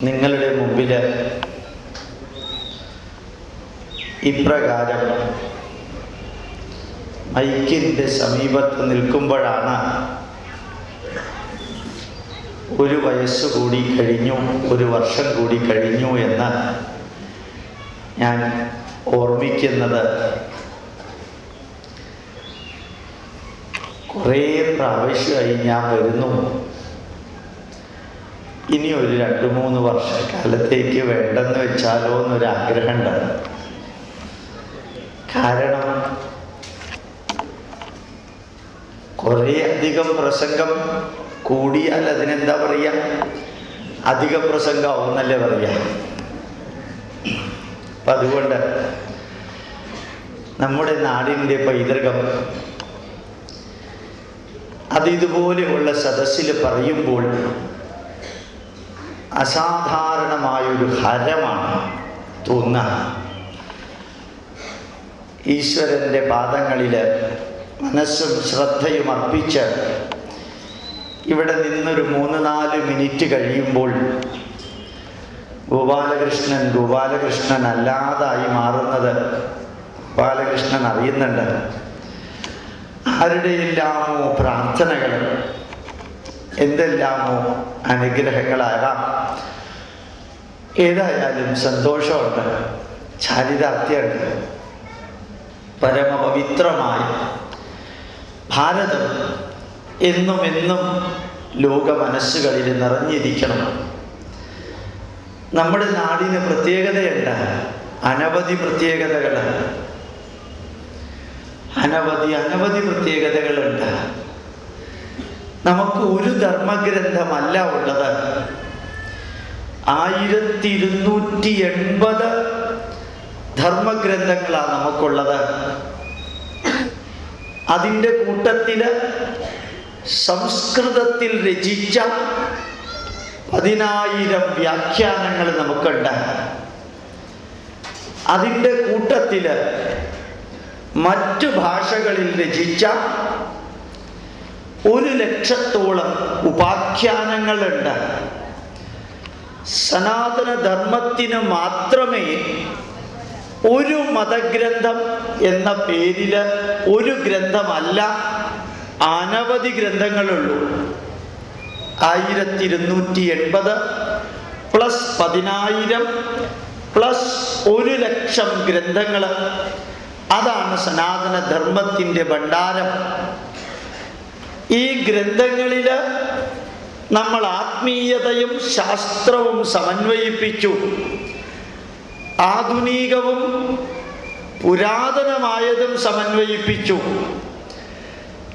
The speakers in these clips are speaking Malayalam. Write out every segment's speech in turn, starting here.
നിങ്ങളുടെ മുമ്പിൽ ഇപ്രകാരം മൈക്കിന്റെ സമീപത്ത് നിൽക്കുമ്പോഴാണ് ഒരു വയസ്സ് കൂടി കഴിഞ്ഞു ഒരു വർഷം കൂടി കഴിഞ്ഞു എന്ന് ഞാൻ ഓർമ്മിക്കുന്നത്. കുറേ പ്രാവശ്യമായി ഞാൻ വരുന്നു. ഇനി ഒരു രണ്ട് മൂന്ന് വർഷക്കാലത്തേക്ക് വേണ്ടെന്ന് വെച്ചാലോ എന്നൊരു ഉണ്ടാകും കാരണം കുറേ അധികം പ്രസംഗം കൂടിയാൽ അതിനെന്താ പറയുക അധിക പ്രസംഗമാവും എന്നല്ലേ പറയുക അപ്പം അതുകൊണ്ട് നമ്മുടെ നാടിന്റെ പൈതൃകം അത് ഇതുപോലെയുള്ള സദസ്സിൽ പറയുമ്പോൾ അസാധാരണമായൊരു ഹരമാണ് തൂന്ന. ഈശ്വരന്റെ പാദങ്ങളിൽ മനസ്സും ശ്രദ്ധയും അർപ്പിച്ച് ഇവിടെ നിന്നൊരു മൂന്ന് നാല് മിനിറ്റ് കഴിയുമ്പോൾ ഗോപാലകൃഷ്ണൻ ഗോപാലകൃഷ്ണൻ അല്ലാതായി മാറുന്നത് ഗോപാലകൃഷ്ണൻ അറിയുന്നുണ്ട്. ആരുടെയെല്ലാമോ പ്രാർത്ഥനകൾ എന്തെല്ലാമോ അനുഗ്രഹങ്ങളാകാം. ഏതായാലും സന്തോഷമുണ്ട്. ചാരിതാർത്ഥ്യമുണ്ട്. പരമപവിത്രമായി. ഭാരതം എന്നും എന്നും ലോക മനസ്സുകളിൽ നിറഞ്ഞിരിക്കണം. നമ്മുടെ നാടിന് പ്രത്യേകതയുണ്ട് അനവധി പ്രത്യേകതകൾ അനവധി അനവധി പ്രത്യേകതകളുണ്ട്. നമുക്ക് ഒരു ധർമ്മഗ്രന്ഥമല്ല ഉള്ളത്. ആയിരത്തി ഇരുന്നൂറ്റി എൺപത് ധർമ്മഗ്രന്ഥങ്ങളാണ് നമുക്കുള്ളത്. അതിന്റെ കൂട്ടത്തിൽ സംസ്കൃതത്തിൽ രചിച്ച പതിനായിരം വ്യാഖ്യാനങ്ങൾ നമുക്കുണ്ട്. അതിന്റെ കൂട്ടത്തിൽ മറ്റു ഭാഷകളിൽ രചിച്ച ഒരു ലക്ഷത്തോളം ഉപാഖ്യാനങ്ങളുണ്ട്. സനാതന ധർമ്മത്തിന് മാത്രമേ ഒരു മതഗ്രന്ഥം എന്ന പേരിൽ ഒരു ഗ്രന്ഥമല്ല അനവധി ഗ്രന്ഥങ്ങളുള്ളൂ. ആയിരത്തി ഇരുന്നൂറ്റി എൺപത് പ്ലസ് പതിനായിരം പ്ലസ് ഒരു ലക്ഷം ഗ്രന്ഥങ്ങൾ അതാണ് സനാതന ധർമ്മത്തിന്റെ ഭണ്ഡാരം. ഈ ഗ്രന്ഥങ്ങളിൽ നമ്മൾ ആത്മീയതയും ശാസ്ത്രവും സമന്വയിപ്പിച്ചു. ആധുനികവും പുരാതനമായതും സമന്വയിപ്പിച്ചു.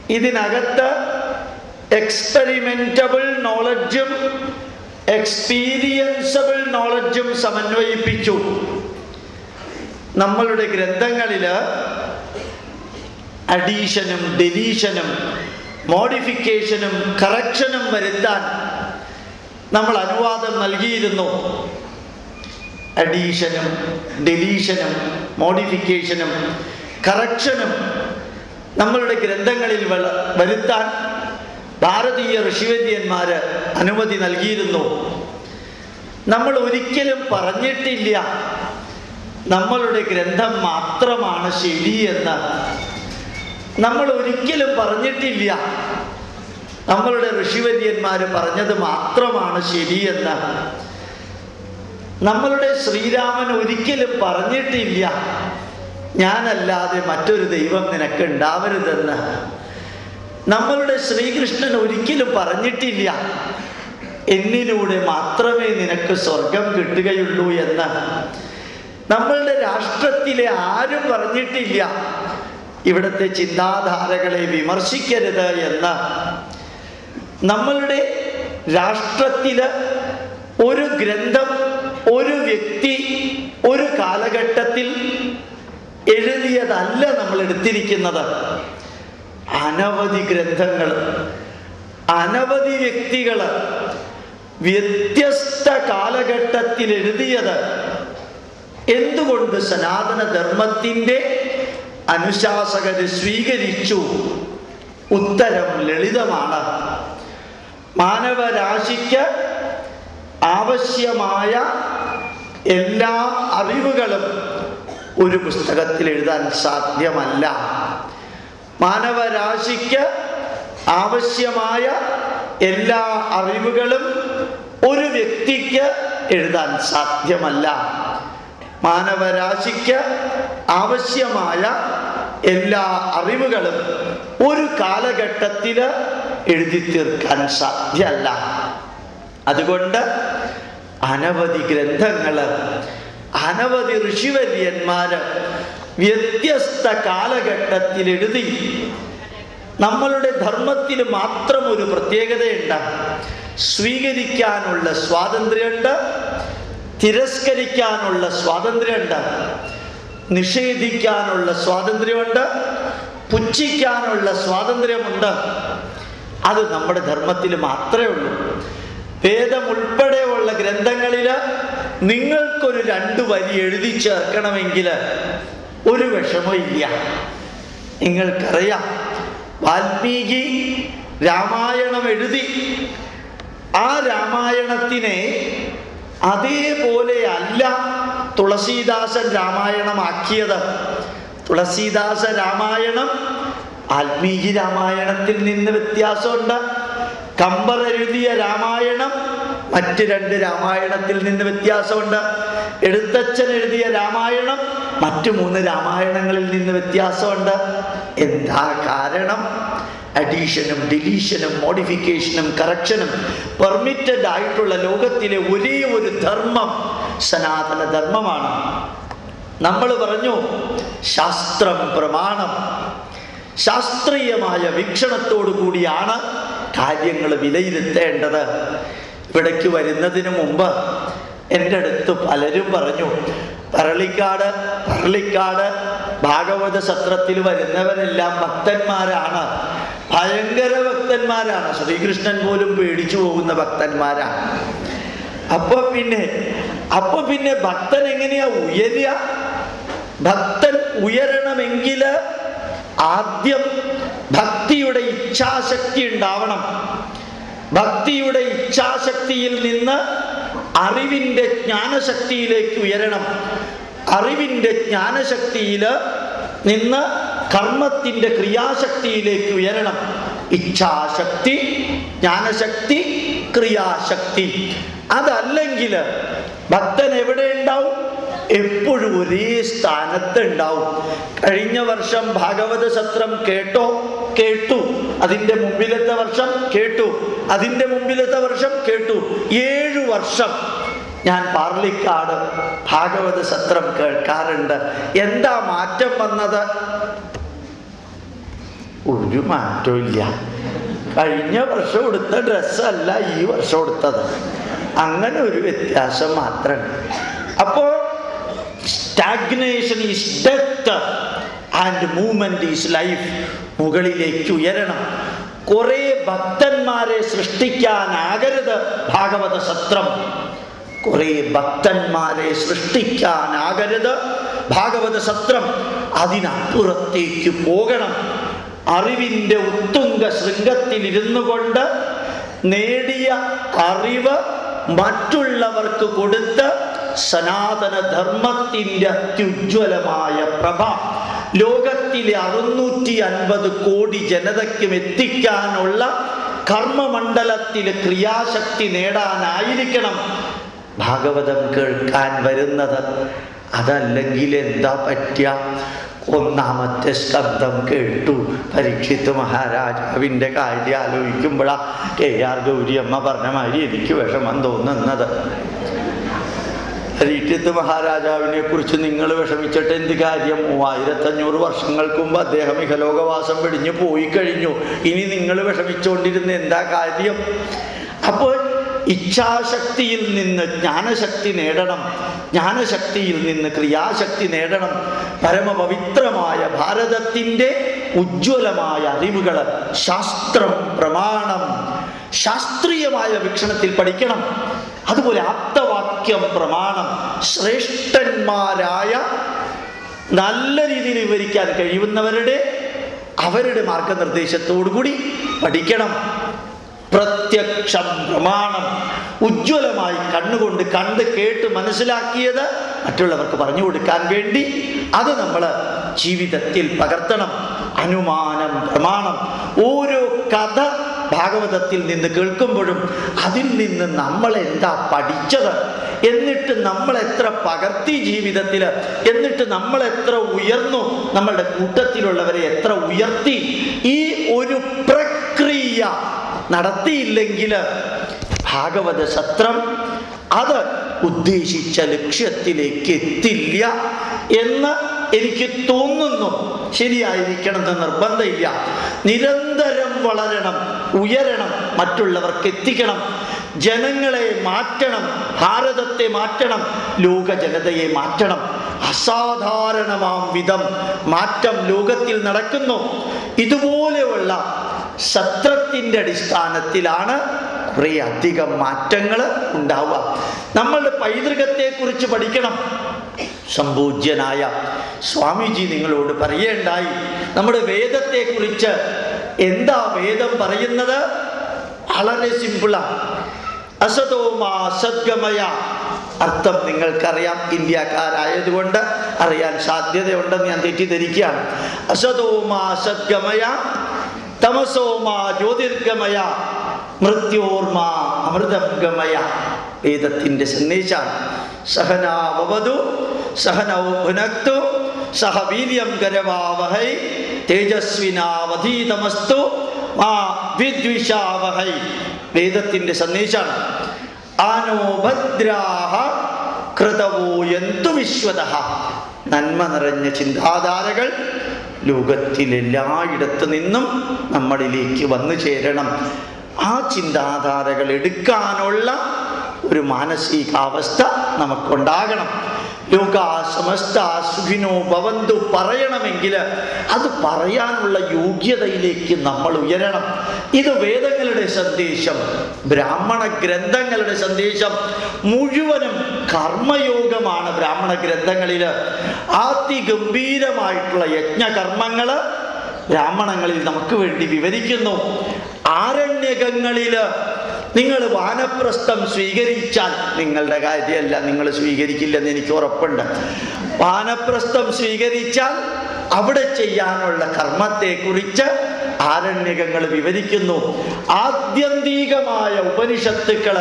ഇതിനകത്ത് എക്സ്പെരിമെന്റബിൾ നോളജും എക്സ്പീരിയൻസബിൾ നോളജും സമന്വയിപ്പിച്ചു. നമ്മളുടെ ഗ്രന്ഥങ്ങളിൽ അഡീഷനും ഡെലീഷനും മോഡിഫിക്കേഷനും കറക്ഷനും വരുത്താൻ നമ്മൾ അനുവാദം നൽകിയിരുന്നു. അഡീഷനും ഡെലീഷനും മോഡിഫിക്കേഷനും കറക്ഷനും നമ്മളുടെ ഗ്രന്ഥങ്ങളിൽ വരുത്താൻ ഭാരതീയ ഋഷിവര്യന്മാർ അനുമതി നൽകിയിരുന്നു. നമ്മൾ ഒരിക്കലും പറഞ്ഞിട്ടില്ല. നമ്മളുടെ ഗ്രന്ഥം മാത്രമാണ് ശരിയെന്ന് നമ്മൾ ഒരിക്കലും പറഞ്ഞിട്ടില്ല. നമ്മളുടെ ഋഷിവര്യന്മാർ പറഞ്ഞത് മാത്രമാണ് ശരിയെന്ന്. നമ്മളുടെ ശ്രീരാമൻ ഒരിക്കലും പറഞ്ഞിട്ടില്ല. ഞാനല്ലാതെ മറ്റൊരു ദൈവം നിനക്ക് ഉണ്ടാവരുതെന്ന്. നമ്മളുടെ ശ്രീകൃഷ്ണൻ ഒരിക്കലും പറഞ്ഞിട്ടില്ല. എന്നിലൂടെ മാത്രമേ നിനക്ക് സ്വർഗം കിട്ടുകയുള്ളൂ എന്ന്. നമ്മളുടെ രാഷ്ട്രത്തിലെ ആരും പറഞ്ഞിട്ടില്ല. ഇവിടുത്തെ ചിന്താധാരകളെ വിമർശിക്കരുത് എന്ന് നമ്മളുടെ രാഷ്ട്രത്തിൽ ഒരു ഗ്രന്ഥം ഒരു വ്യക്തി ഒരു കാലഘട്ടത്തിൽ എഴുതിയതല്ല നമ്മൾ എടുത്തിരിക്കുന്നത്. അനവധി ഗ്രന്ഥങ്ങൾ അനവധി വ്യക്തികൾ വ്യത്യസ്ത കാലഘട്ടത്തിൽ എഴുതിയത് എന്തുകൊണ്ട് സനാതന ധർമ്മത്തിന്റെ അനുശാസകര് സ്വീകരിച്ചു. ഉത്തരം ലളിതമാണ്. മാനവരാശിക്ക് ആവശ്യമായ എല്ലാ അറിവുകളും ഒരു പുസ്തകത്തിൽ എഴുതാൻ സാധ്യമല്ല. മാനവരാശിക്ക് ആവശ്യമായ എല്ലാ അറിവുകളും ഒരു വ്യക്തിക്ക് എഴുതാൻ സാധ്യമല്ല. മാനവരാശിക്ക് ആവശ്യമായ എല്ലാ അറിവുകളും ഒരു കാലഘട്ടത്തിൽ എഴുതി തീർക്കാൻ സാധ്യമല്ല അതുകൊണ്ട് അനവധി ഗ്രന്ഥങ്ങൾ അനവധി ഋഷിവര്യന്മാര് വ്യത്യസ്ത കാലഘട്ടത്തിൽ എഴുതി നമ്മളുടെ ധർമ്മത്തിൽ മാത്രം ഒരു പ്രത്യേകതയുണ്ട്. സ്വീകരിക്കാനുള്ള സ്വാതന്ത്ര്യമുണ്ട്. തിരസ്കരിക്കാനുള്ള സ്വാതന്ത്ര്യമുണ്ട്. നിഷേധിക്കാനുള്ള സ്വാതന്ത്ര്യമുണ്ട്. പുച്ഛിക്കാനുള്ള സ്വാതന്ത്ര്യമുണ്ട്. അത് നമ്മുടെ ധർമ്മത്തിൽ മാത്രമേ ഉള്ളൂ. വേദം ഉൾപ്പെടെയുള്ള ഗ്രന്ഥങ്ങളിൽ നിങ്ങൾക്കൊരു രണ്ട് വരി എഴുതി ചേർക്കണമെങ്കിൽ ഒരു വിഷമവും ഇല്ല. നിങ്ങൾക്കറിയാം. വാൽമീകി രാമായണം എഴുതി ആ രാമായണത്തിനെ അതേപോലെ അല്ല തുളസീദാസൻ രാമായണമാക്കിയത്. തുളസീദാസ രാമായണം ആത്മീകി രാമായണത്തിൽ നിന്ന് വ്യത്യാസമുണ്ട്. കമ്പർ എഴുതിയ രാമായണം മറ്റ് രണ്ട് രാമായണത്തിൽ നിന്ന് വ്യത്യാസമുണ്ട്. എഴുത്തച്ഛൻ എഴുതിയ രാമായണം മറ്റു മൂന്ന് രാമായണങ്ങളിൽ നിന്ന് വ്യത്യാസമുണ്ട്. എന്താ കാരണം? അഡീഷനും ഡിലീഷനും മോഡിഫിക്കേഷനും കറക്ഷനും പെർമിറ്റഡ് ആയിട്ടുള്ള ലോകത്തിലെ ഒരേ ഒരു ധർമ്മം സനാതന ധർമ്മമാണ്. നമ്മൾ പറഞ്ഞു ശാസ്ത്രം പ്രമാണം. ശാസ്ത്രീയമായ വീക്ഷണത്തോടു കൂടിയാണ് കാര്യങ്ങൾ വിലയിരുത്തേണ്ടത്. ഇവിടേക്ക് വരുന്നതിന് മുമ്പ് എന്റെ അടുത്ത് പലരും പറഞ്ഞു പറളിക്കാട് പറളിക്കാട് ഭാഗവത സത്രത്തിൽ വരുന്നവരെല്ലാം ഭക്തന്മാരാണ്. ഭയങ്കര ഭക്തന്മാരാണ്. ശ്രീകൃഷ്ണൻ പോലും പേടിച്ചു പോകുന്ന ഭക്തന്മാരാണ്. അപ്പൊ പിന്നെ അപ്പൊ പിന്നെ ഭക്തൻ എങ്ങനെയാ ഉയരുക? ഭക്തൻ ഉയരണമെങ്കിൽ ആദ്യം ഭക്തിയുടെ ഇച്ഛാശക്തി ഉണ്ടാവണം. ഭക്തിയുടെ ഇച്ഛാശക്തിയിൽ നിന്ന് അറിവിന്റെ ജ്ഞാനശക്തിയിലേക്ക് ഉയരണം. അറിവിന്റെ ജ്ഞാനശക്തിയിൽ നിന്ന് കർമ്മത്തിന്റെ ക്രിയാശക്തിയിലേക്ക് ഉയരണം. ഇച്ഛാശക്തി ജ്ഞാനശക്തി ക്രിയാശക്തി. അതല്ലെങ്കിൽ ഭക്തൻ എവിടെ ഉണ്ടാവും? എപ്പോഴും ഒരേ സ്ഥാനത്ത് ഉണ്ടാവും. കഴിഞ്ഞ വർഷം ഭാഗവത സത്രം കേട്ടോ? കേട്ടു. അതിന്റെ മുമ്പിലത്തെ വർഷം കേട്ടു. അതിന്റെ മുമ്പിലത്തെ വർഷം കേട്ടു. ഏഴു വർഷം ഞാൻ പാർലിക്കാട് ഭാഗവത സത്രം കേൾക്കാറുണ്ട്. എന്താ മാറ്റം വന്നത്? ഒരു മാറ്റമില്ല കഴിഞ്ഞ വർഷം എടുത്ത ഡ്രസ്സല്ല ഈ വർഷം എടുത്തത് അങ്ങനെ ഒരു വ്യത്യാസം മാത്രമാണ് അപ്പോൾ stagnation is death and movement is life മുകളിലേക്ക് ഉയരണം. കുറെ ഭക്തന്മാരെ സൃഷ്ടിക്കാനാകരുത് ഭാഗവത സത്രം. കുറെ ഭക്തന്മാരെ സൃഷ്ടിക്കാനാകരുത് ഭാഗവത സത്രം. അതിനപ്പുറത്തേക്ക് പോകണം. അറിവിന്റെ ഉത്തുംഗ ശൃംഗത്തിൽ ഇരുന്നു കൊണ്ട് നേടിയ അറിവ് മറ്റുള്ളവർക്ക് കൊടുത്ത് സനാതനധർമ്മത്തിന്റെ അത്യുജ്വലമായ പ്രഭ. ലോകത്തിലെ അറുന്നൂറ്റി അൻപത് കോടി ജനതയ്ക്കും എത്തിക്കാനുള്ള കർമ്മമണ്ഡലത്തിൽ ക്രിയാശക്തി നേടാനായിരിക്കണം. ഭാഗവതം കേൾക്കാൻ വരുന്നത്. അതല്ലെങ്കിൽ എന്താ പറ്റുക ഒന്നാമത്തെ ശബ്ദം കേട്ടു. പരീക്ഷിത്ത് മഹാരാജാവിന്റെ കാര്യം ആലോചിക്കുമ്പോഴാ കെ ആർ ഗൗരിയമ്മ പറഞ്ഞ മാതിരി എനിക്ക് വിഷമം തോന്നുന്നത്. പരീക്ഷിത്ത് മഹാരാജാവിനെ കുറിച്ച് നിങ്ങൾ വിഷമിച്ചിട്ട് എന്ത് കാര്യം? മൂവായിരത്തഞ്ഞൂറ് വർഷങ്ങൾക്ക് മുമ്പ് അദ്ദേഹം ഇഹലോകവാസം പിടിഞ്ഞ് പോയി കഴിഞ്ഞു. ഇനി നിങ്ങൾ വിഷമിച്ചുകൊണ്ടിരുന്ന എന്താ കാര്യം? അപ്പോൾ ഇച്ഛാശക്തിയിൽ നിന്ന് ജ്ഞാനശക്തി നേടണം ജ്ഞാനശക്തിയിൽ നിന്ന് ക്രിയാശക്തി നേടണം. പരമപവിത്രമായ ഭാരതത്തിന്റെ ഉജ്ജ്വലമായ അറിവുകൾ ശാസ്ത്രം പ്രമാണം ശാസ്ത്രീയമായ വീക്ഷണത്തിൽ പഠിക്കണം. അതുപോലെ ആപ്തവാക്യം പ്രമാണം ശ്രേഷ്ഠന്മാരായ നല്ല രീതിയിൽ വിവരിക്കാൻ കഴിയുന്നവരുടെ അവരുടെ മാർഗനിർദ്ദേശത്തോടു കൂടി പഠിക്കണം. പ്രത്യക്ഷം പ്രമാണം ഉജ്ജ്വലമായി കണ്ണുകൊണ്ട് കണ്ട് കേട്ട് മനസ്സിലാക്കിയത് മറ്റുള്ളവർക്ക് പറഞ്ഞു കൊടുക്കാൻ വേണ്ടി അത് നമ്മൾ ജീവിതത്തിൽ പകർത്തണം. അനുമാനം പ്രമാണം ഓരോ കഥ ഭാഗവതത്തിൽ നിന്ന് കേൾക്കുമ്പോഴും അതിൽ നിന്ന് നമ്മൾ എന്താ പഠിച്ചത്? എന്നിട്ട് നമ്മൾ എത്ര പകർത്തി ജീവിതത്തിൽ എന്നിട്ട് നമ്മൾ എത്ര ഉയർന്നു? നമ്മളുടെ കൂട്ടത്തിലുള്ളവരെ എത്ര ഉയർത്തി? ഈ ഒരു പ്രക്രിയ നടത്തിയില്ലെങ്കിൽ ഭാഗവത സത്രം അത് ഉദ്ദേശിച്ച ലക്ഷ്യത്തിലേക്ക് എത്തില്ല എന്ന് എനിക്ക് തോന്നുന്നു. ശരിയായിരിക്കണമെന്ന് നിർബന്ധമില്ല. നിരന്തരം വളരണം ഉയരണം മറ്റുള്ളവർക്ക് എത്തിക്കണം. ജനങ്ങളെ മാറ്റണം ഭാരതത്തെ മാറ്റണം ലോക ജനതയെ മാറ്റണം. അസാധാരണമാം വിധം മാറ്റം ലോകത്തിൽ നടക്കുന്നു. ഇതുപോലെയുള്ള സത്രത്തിന്റെ അടിസ്ഥാനത്തിലാണ് കുറേ അധികം മാറ്റങ്ങൾ ഉണ്ടാവുക. നമ്മളുടെ പൈതൃകത്തെക്കുറിച്ച് പഠിക്കണം. സംപൂജ്യനായ സ്വാമിജി നിങ്ങളോട് പറയേണ്ടായി നമ്മുടെ വേദത്തെക്കുറിച്ച് എന്താ വേദം പറയുന്നത്? വളരെ സിമ്പിളാണ് അസതോമാ സദ്ഗമയ. അർത്ഥം നിങ്ങൾക്കറിയാം. ഇന്ത്യക്കാരായതുകൊണ്ട് അറിയാൻ സാധ്യതയുണ്ടെന്ന് ഞാൻ തെറ്റിദ്ധരിക്കുകയാണ്. അസതോമാ സദ്ഗമയ. തമസോമാ ജ്യോതിർഗമയ മൃത്യോർമ അമൃതം വേദത്തിന്റെ സന്ദേശമാണ് സഹനാവതു സഹനൗനക്തു സഹ വീര്യം കരവാവഹൈ തേജസ്വിനാവധീതമസ്തു മാ വിദ്വിഷാവഹൈ വേദത്തിന്റെ സന്ദേശാണ്. ആനോ ഭദ്രാഹ വിശ്വത നന്മ നിറഞ്ഞ ചിന്താധാരകൾ ലോകത്തിലെല്ലായിടത്തു നിന്നും നമ്മളിലേക്ക് വന്നു ചേരണം. ആ ചിന്താധാരകൾ എടുക്കാനുള്ള ഒരു മാനസികാവസ്ഥ നമുക്കുണ്ടാകണം. ലോക സമസ്ത സുഖിനോ ഭവന്തു പറയണമെങ്കിൽ അത് പറയാനുള്ള യോഗ്യതയിലേക്ക് നമ്മൾ ഉയരണം. ഇത് വേദങ്ങളുടെ സന്ദേശം ബ്രാഹ്മണ ഗ്രന്ഥങ്ങളുടെ സന്ദേശം മുഴുവനും കർമ്മയോഗമാണ് ബ്രാഹ്മണ ഗ്രന്ഥങ്ങളിൽ. അതിഗംഭീരമായിട്ടുള്ള യജ്ഞകർമ്മങ്ങൾ ബ്രാഹ്മണങ്ങളിൽ നമുക്ക് വേണ്ടി വിവരിക്കുന്നു. ആരണ്യകങ്ങളിൽ നിങ്ങൾ വാനപ്രസ്ഥം സ്വീകരിച്ചാൽ നിങ്ങളുടെ കാര്യമല്ല നിങ്ങൾ സ്വീകരിക്കില്ലെന്ന് എനിക്ക് ഉറപ്പുണ്ട്. വാനപ്രസ്ഥം സ്വീകരിച്ചാൽ അവിടെ ചെയ്യാനുള്ള കർമ്മത്തെക്കുറിച്ച് ആരണ്യകങ്ങൾ വിവരിക്കുന്നു. ആത്യന്തികമായ ഉപനിഷത്തുക്കൾ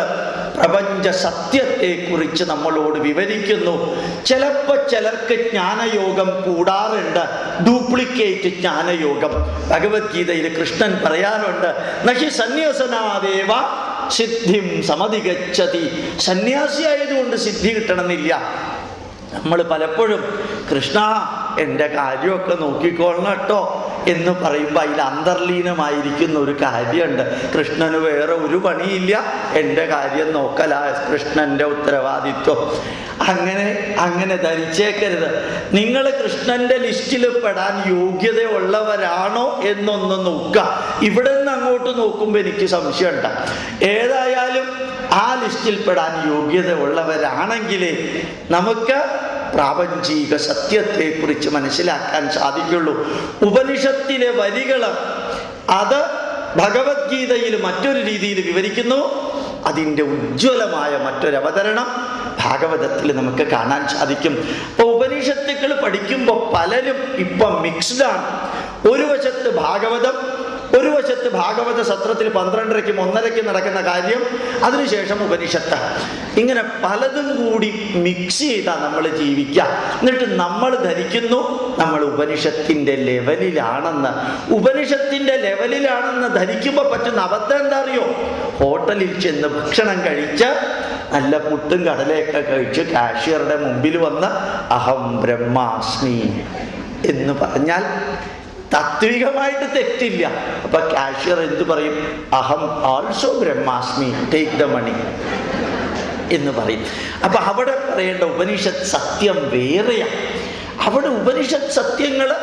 പ്രപഞ്ച സത്യത്തെക്കുറിച്ച് നമ്മളോട് വിവരിക്കുന്നു. ചിലപ്പോൾ ചിലർക്ക് ജ്ഞാനയോഗം കൂടാറുണ്ട്. ഡ്യൂപ്ലിക്കേറ്റ് ജ്ഞാനയോഗം. ഭഗവത്ഗീതയിൽ കൃഷ്ണൻ പറയാറുണ്ട് നഹി സന്യാസനാദേവ സിദ്ധിം സമതികച്ചതി സന്യാസിയായതുകൊണ്ട് സിദ്ധി കിട്ടണമെന്നില്ല. നമ്മൾ പലപ്പോഴും കൃഷ്ണ എന്റെ കാര്യമൊക്കെ നോക്കിക്കൊള്ളണം കേട്ടോ. എന്ന് പറയുമ്പോൾ അതിൽ അന്തർലീനമായിരിക്കുന്ന ഒരു കാര്യമുണ്ട്. കൃഷ്ണന് വേറെ ഒരു പണിയില്ല. എന്റെ കാര്യം നോക്കല കൃഷ്ണന്റെ ഉത്തരവാദിത്വം. അങ്ങനെ അങ്ങനെ ധരിച്ചേക്കരുത്. നിങ്ങൾ കൃഷ്ണന്റെ ലിസ്റ്റിൽ പെടാൻ യോഗ്യതയുള്ളവരാണോ എന്നൊന്ന് നോക്കുക. ഇവിടെ നിന്ന് അങ്ങോട്ട് നോക്കുമ്പോൾ എനിക്ക് സംശയമുണ്ട്. ഏതായാലും ആ ലിസ്റ്റിൽ പെടാൻ യോഗ്യത നമുക്ക് പ്രാപഞ്ചിക സത്യത്തെക്കുറിച്ച് മനസ്സിലാക്കാൻ സാധിക്കുള്ളൂ ഉപനിഷത്തിലെ വരികൾ അത് ഭഗവത്ഗീതയിൽ മറ്റൊരു രീതിയിൽ വിവരിക്കുന്നു. അതിന്റെ ഉജ്ജ്വലമായ മറ്റൊരവതരണം ഭാഗവതത്തിൽ നമുക്ക് കാണാൻ സാധിക്കും. അപ്പോൾ ഉപനിഷത്തുക്കൾ പഠിക്കുമ്പോൾ പലരും ഇപ്പം മിക്സ്ഡാണ് ഒരു വശത്ത് ഭാഗവതം ഒരു വശത്ത് ഭാഗവത സത്രത്തിൽ പന്ത്രണ്ടരയ്ക്കും ഒന്നരയ്ക്കും നടക്കുന്ന കാര്യം അതിനുശേഷം ഉപനിഷത്ത്. ഇങ്ങനെ പലതും കൂടി മിക്സ് ചെയ്താൽ നമ്മൾ ജീവിക്കുക എന്നിട്ട് നമ്മൾ ധരിക്കുന്നു നമ്മൾ ഉപനിഷത്തിന്റെ ലെവലിലാണെന്ന് ഉപനിഷത്തിന്റെ ലെവലിലാണെന്ന് ധരിക്കുമ്പോൾ പറ്റുന്ന അബദ്ധം എന്താ അറിയോ ഹോട്ടലിൽ ചെന്ന് ഭക്ഷണം കഴിച്ച് നല്ല പുട്ടും കടലയൊക്കെ കഴിച്ച് കാഷ്യറുടെ മുമ്പിൽ വന്ന് അഹം ബ്രഹ്മാസ്മി എന്ന് പറഞ്ഞാൽ താത്വികമായിട്ട് തെറ്റില്ല. അപ്പൊ കാഷ്യർ എന്ത് പറയും? അഹം ആൾസോ ബ്രഹ്മാസ്മി ടേക്ക് ദ മണി എന്ന് പറയും. അപ്പൊ അവിടെ പറയേണ്ട ഉപനിഷത്ത് സത്യം വേറെയാണ് അവിടെ ഉപനിഷത്ത് സത്യങ്ങൾ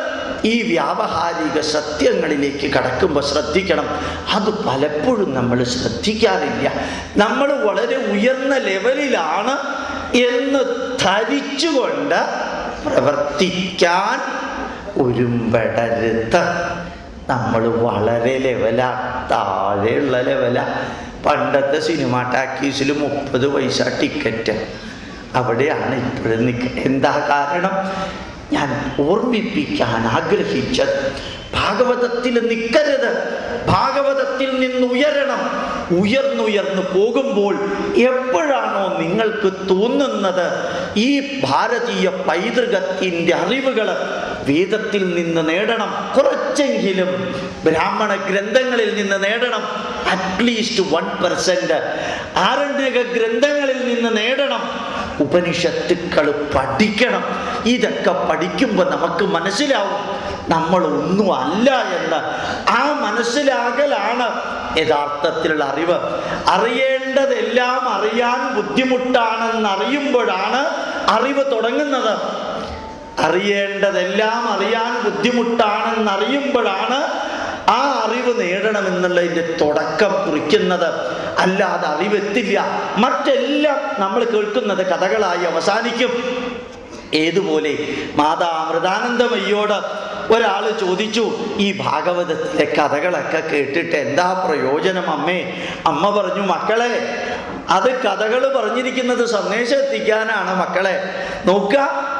ഈ വ്യാവഹാരിക സത്യങ്ങളിലേക്ക് കടക്കുമ്പോൾ ശ്രദ്ധിക്കണം. അത് പലപ്പോഴും നമ്മൾ ശ്രദ്ധിക്കാറില്ല. നമ്മൾ വളരെ ഉയർന്ന ലെവലിലാണ് എന്ന് ധരിച്ചുകൊണ്ട് പ്രവർത്തിക്കാൻ ഒരുമ്പെടരുത്. നമ്മൾ വളരെ ലെവലാ താഴെയുള്ള ലെവലാ പണ്ടത്തെ സിനിമ ടാക്കീസിൽ മുപ്പത് പൈസ ടിക്കറ്റ് അവിടെയാണ് ഇപ്പോഴും നിൽക്കുക എന്താ കാരണം? ഞാൻ ഓർമ്മിപ്പിക്കാൻ ആഗ്രഹിച്ചത് ഭാഗവതത്തിൽ നിൽക്കരുത് ഭാഗവതത്തിൽ നിന്ന് ഉയരണം ഉയർന്നുയർന്നു പോകുമ്പോൾ എപ്പോഴാണോ നിങ്ങൾക്ക് തോന്നുന്നത്? ഈ ഭാരതീയ പൈതൃകത്തിന്റെ അറിവുകൾ വേദത്തിൽ നിന്ന് നേടണം. കുറച്ചെങ്കിലും ബ്രാഹ്മണ ഗ്രന്ഥങ്ങളിൽ നിന്ന് നേടണം. അറ്റ്ലീസ്റ്റ് വൺ പെർസെന്റ് ആരണ്യക ഗ്രന്ഥങ്ങളിൽ നിന്ന് നേടണം. ഉപനിഷത്തുക്കൾ പഠിക്കണം. ഇതൊക്കെ പഠിക്കുമ്പോൾ നമുക്ക് മനസ്സിലാവും. നമ്മൾ ഒന്നും അല്ല എന്ന്. ആ മനസ്സിലാകലാണ് യഥാർത്ഥത്തിലുള്ള അറിവ്. അറിയേണ്ടതെല്ലാം അറിയാൻ ബുദ്ധിമുട്ടാണെന്ന് അറിയുമ്പോഴാണ് അറിവ് തുടങ്ങുന്നത്. അറിയേണ്ടതെല്ലാം അറിയാൻ ബുദ്ധിമുട്ടാണെന്ന് അറിയുമ്പോഴാണ് ആ അറിവ് നേടണമെന്നുള്ളതിന്റെ തുടക്കം കുറിക്കുന്നത്. അല്ലാതെ അറിവെത്തില്ല. മറ്റെല്ലാം നമ്മൾ കേൾക്കുന്നത് കഥകളായി അവസാനിക്കും. ഏതുപോലെ? മാതാ അമൃതാനന്ദമയ്യോട് ഒരാൾ ചോദിച്ചു ഈ ഭാഗവതത്തിലെ കഥകളൊക്കെ കേട്ടിട്ട് എന്താ പ്രയോജനം അമ്മേ? അമ്മ പറഞ്ഞു മക്കളെ അത് കഥകൾ പറഞ്ഞിരിക്കുന്നത് സന്ദേശം എത്തിക്കാനാണ് മക്കളെ. നോക്ക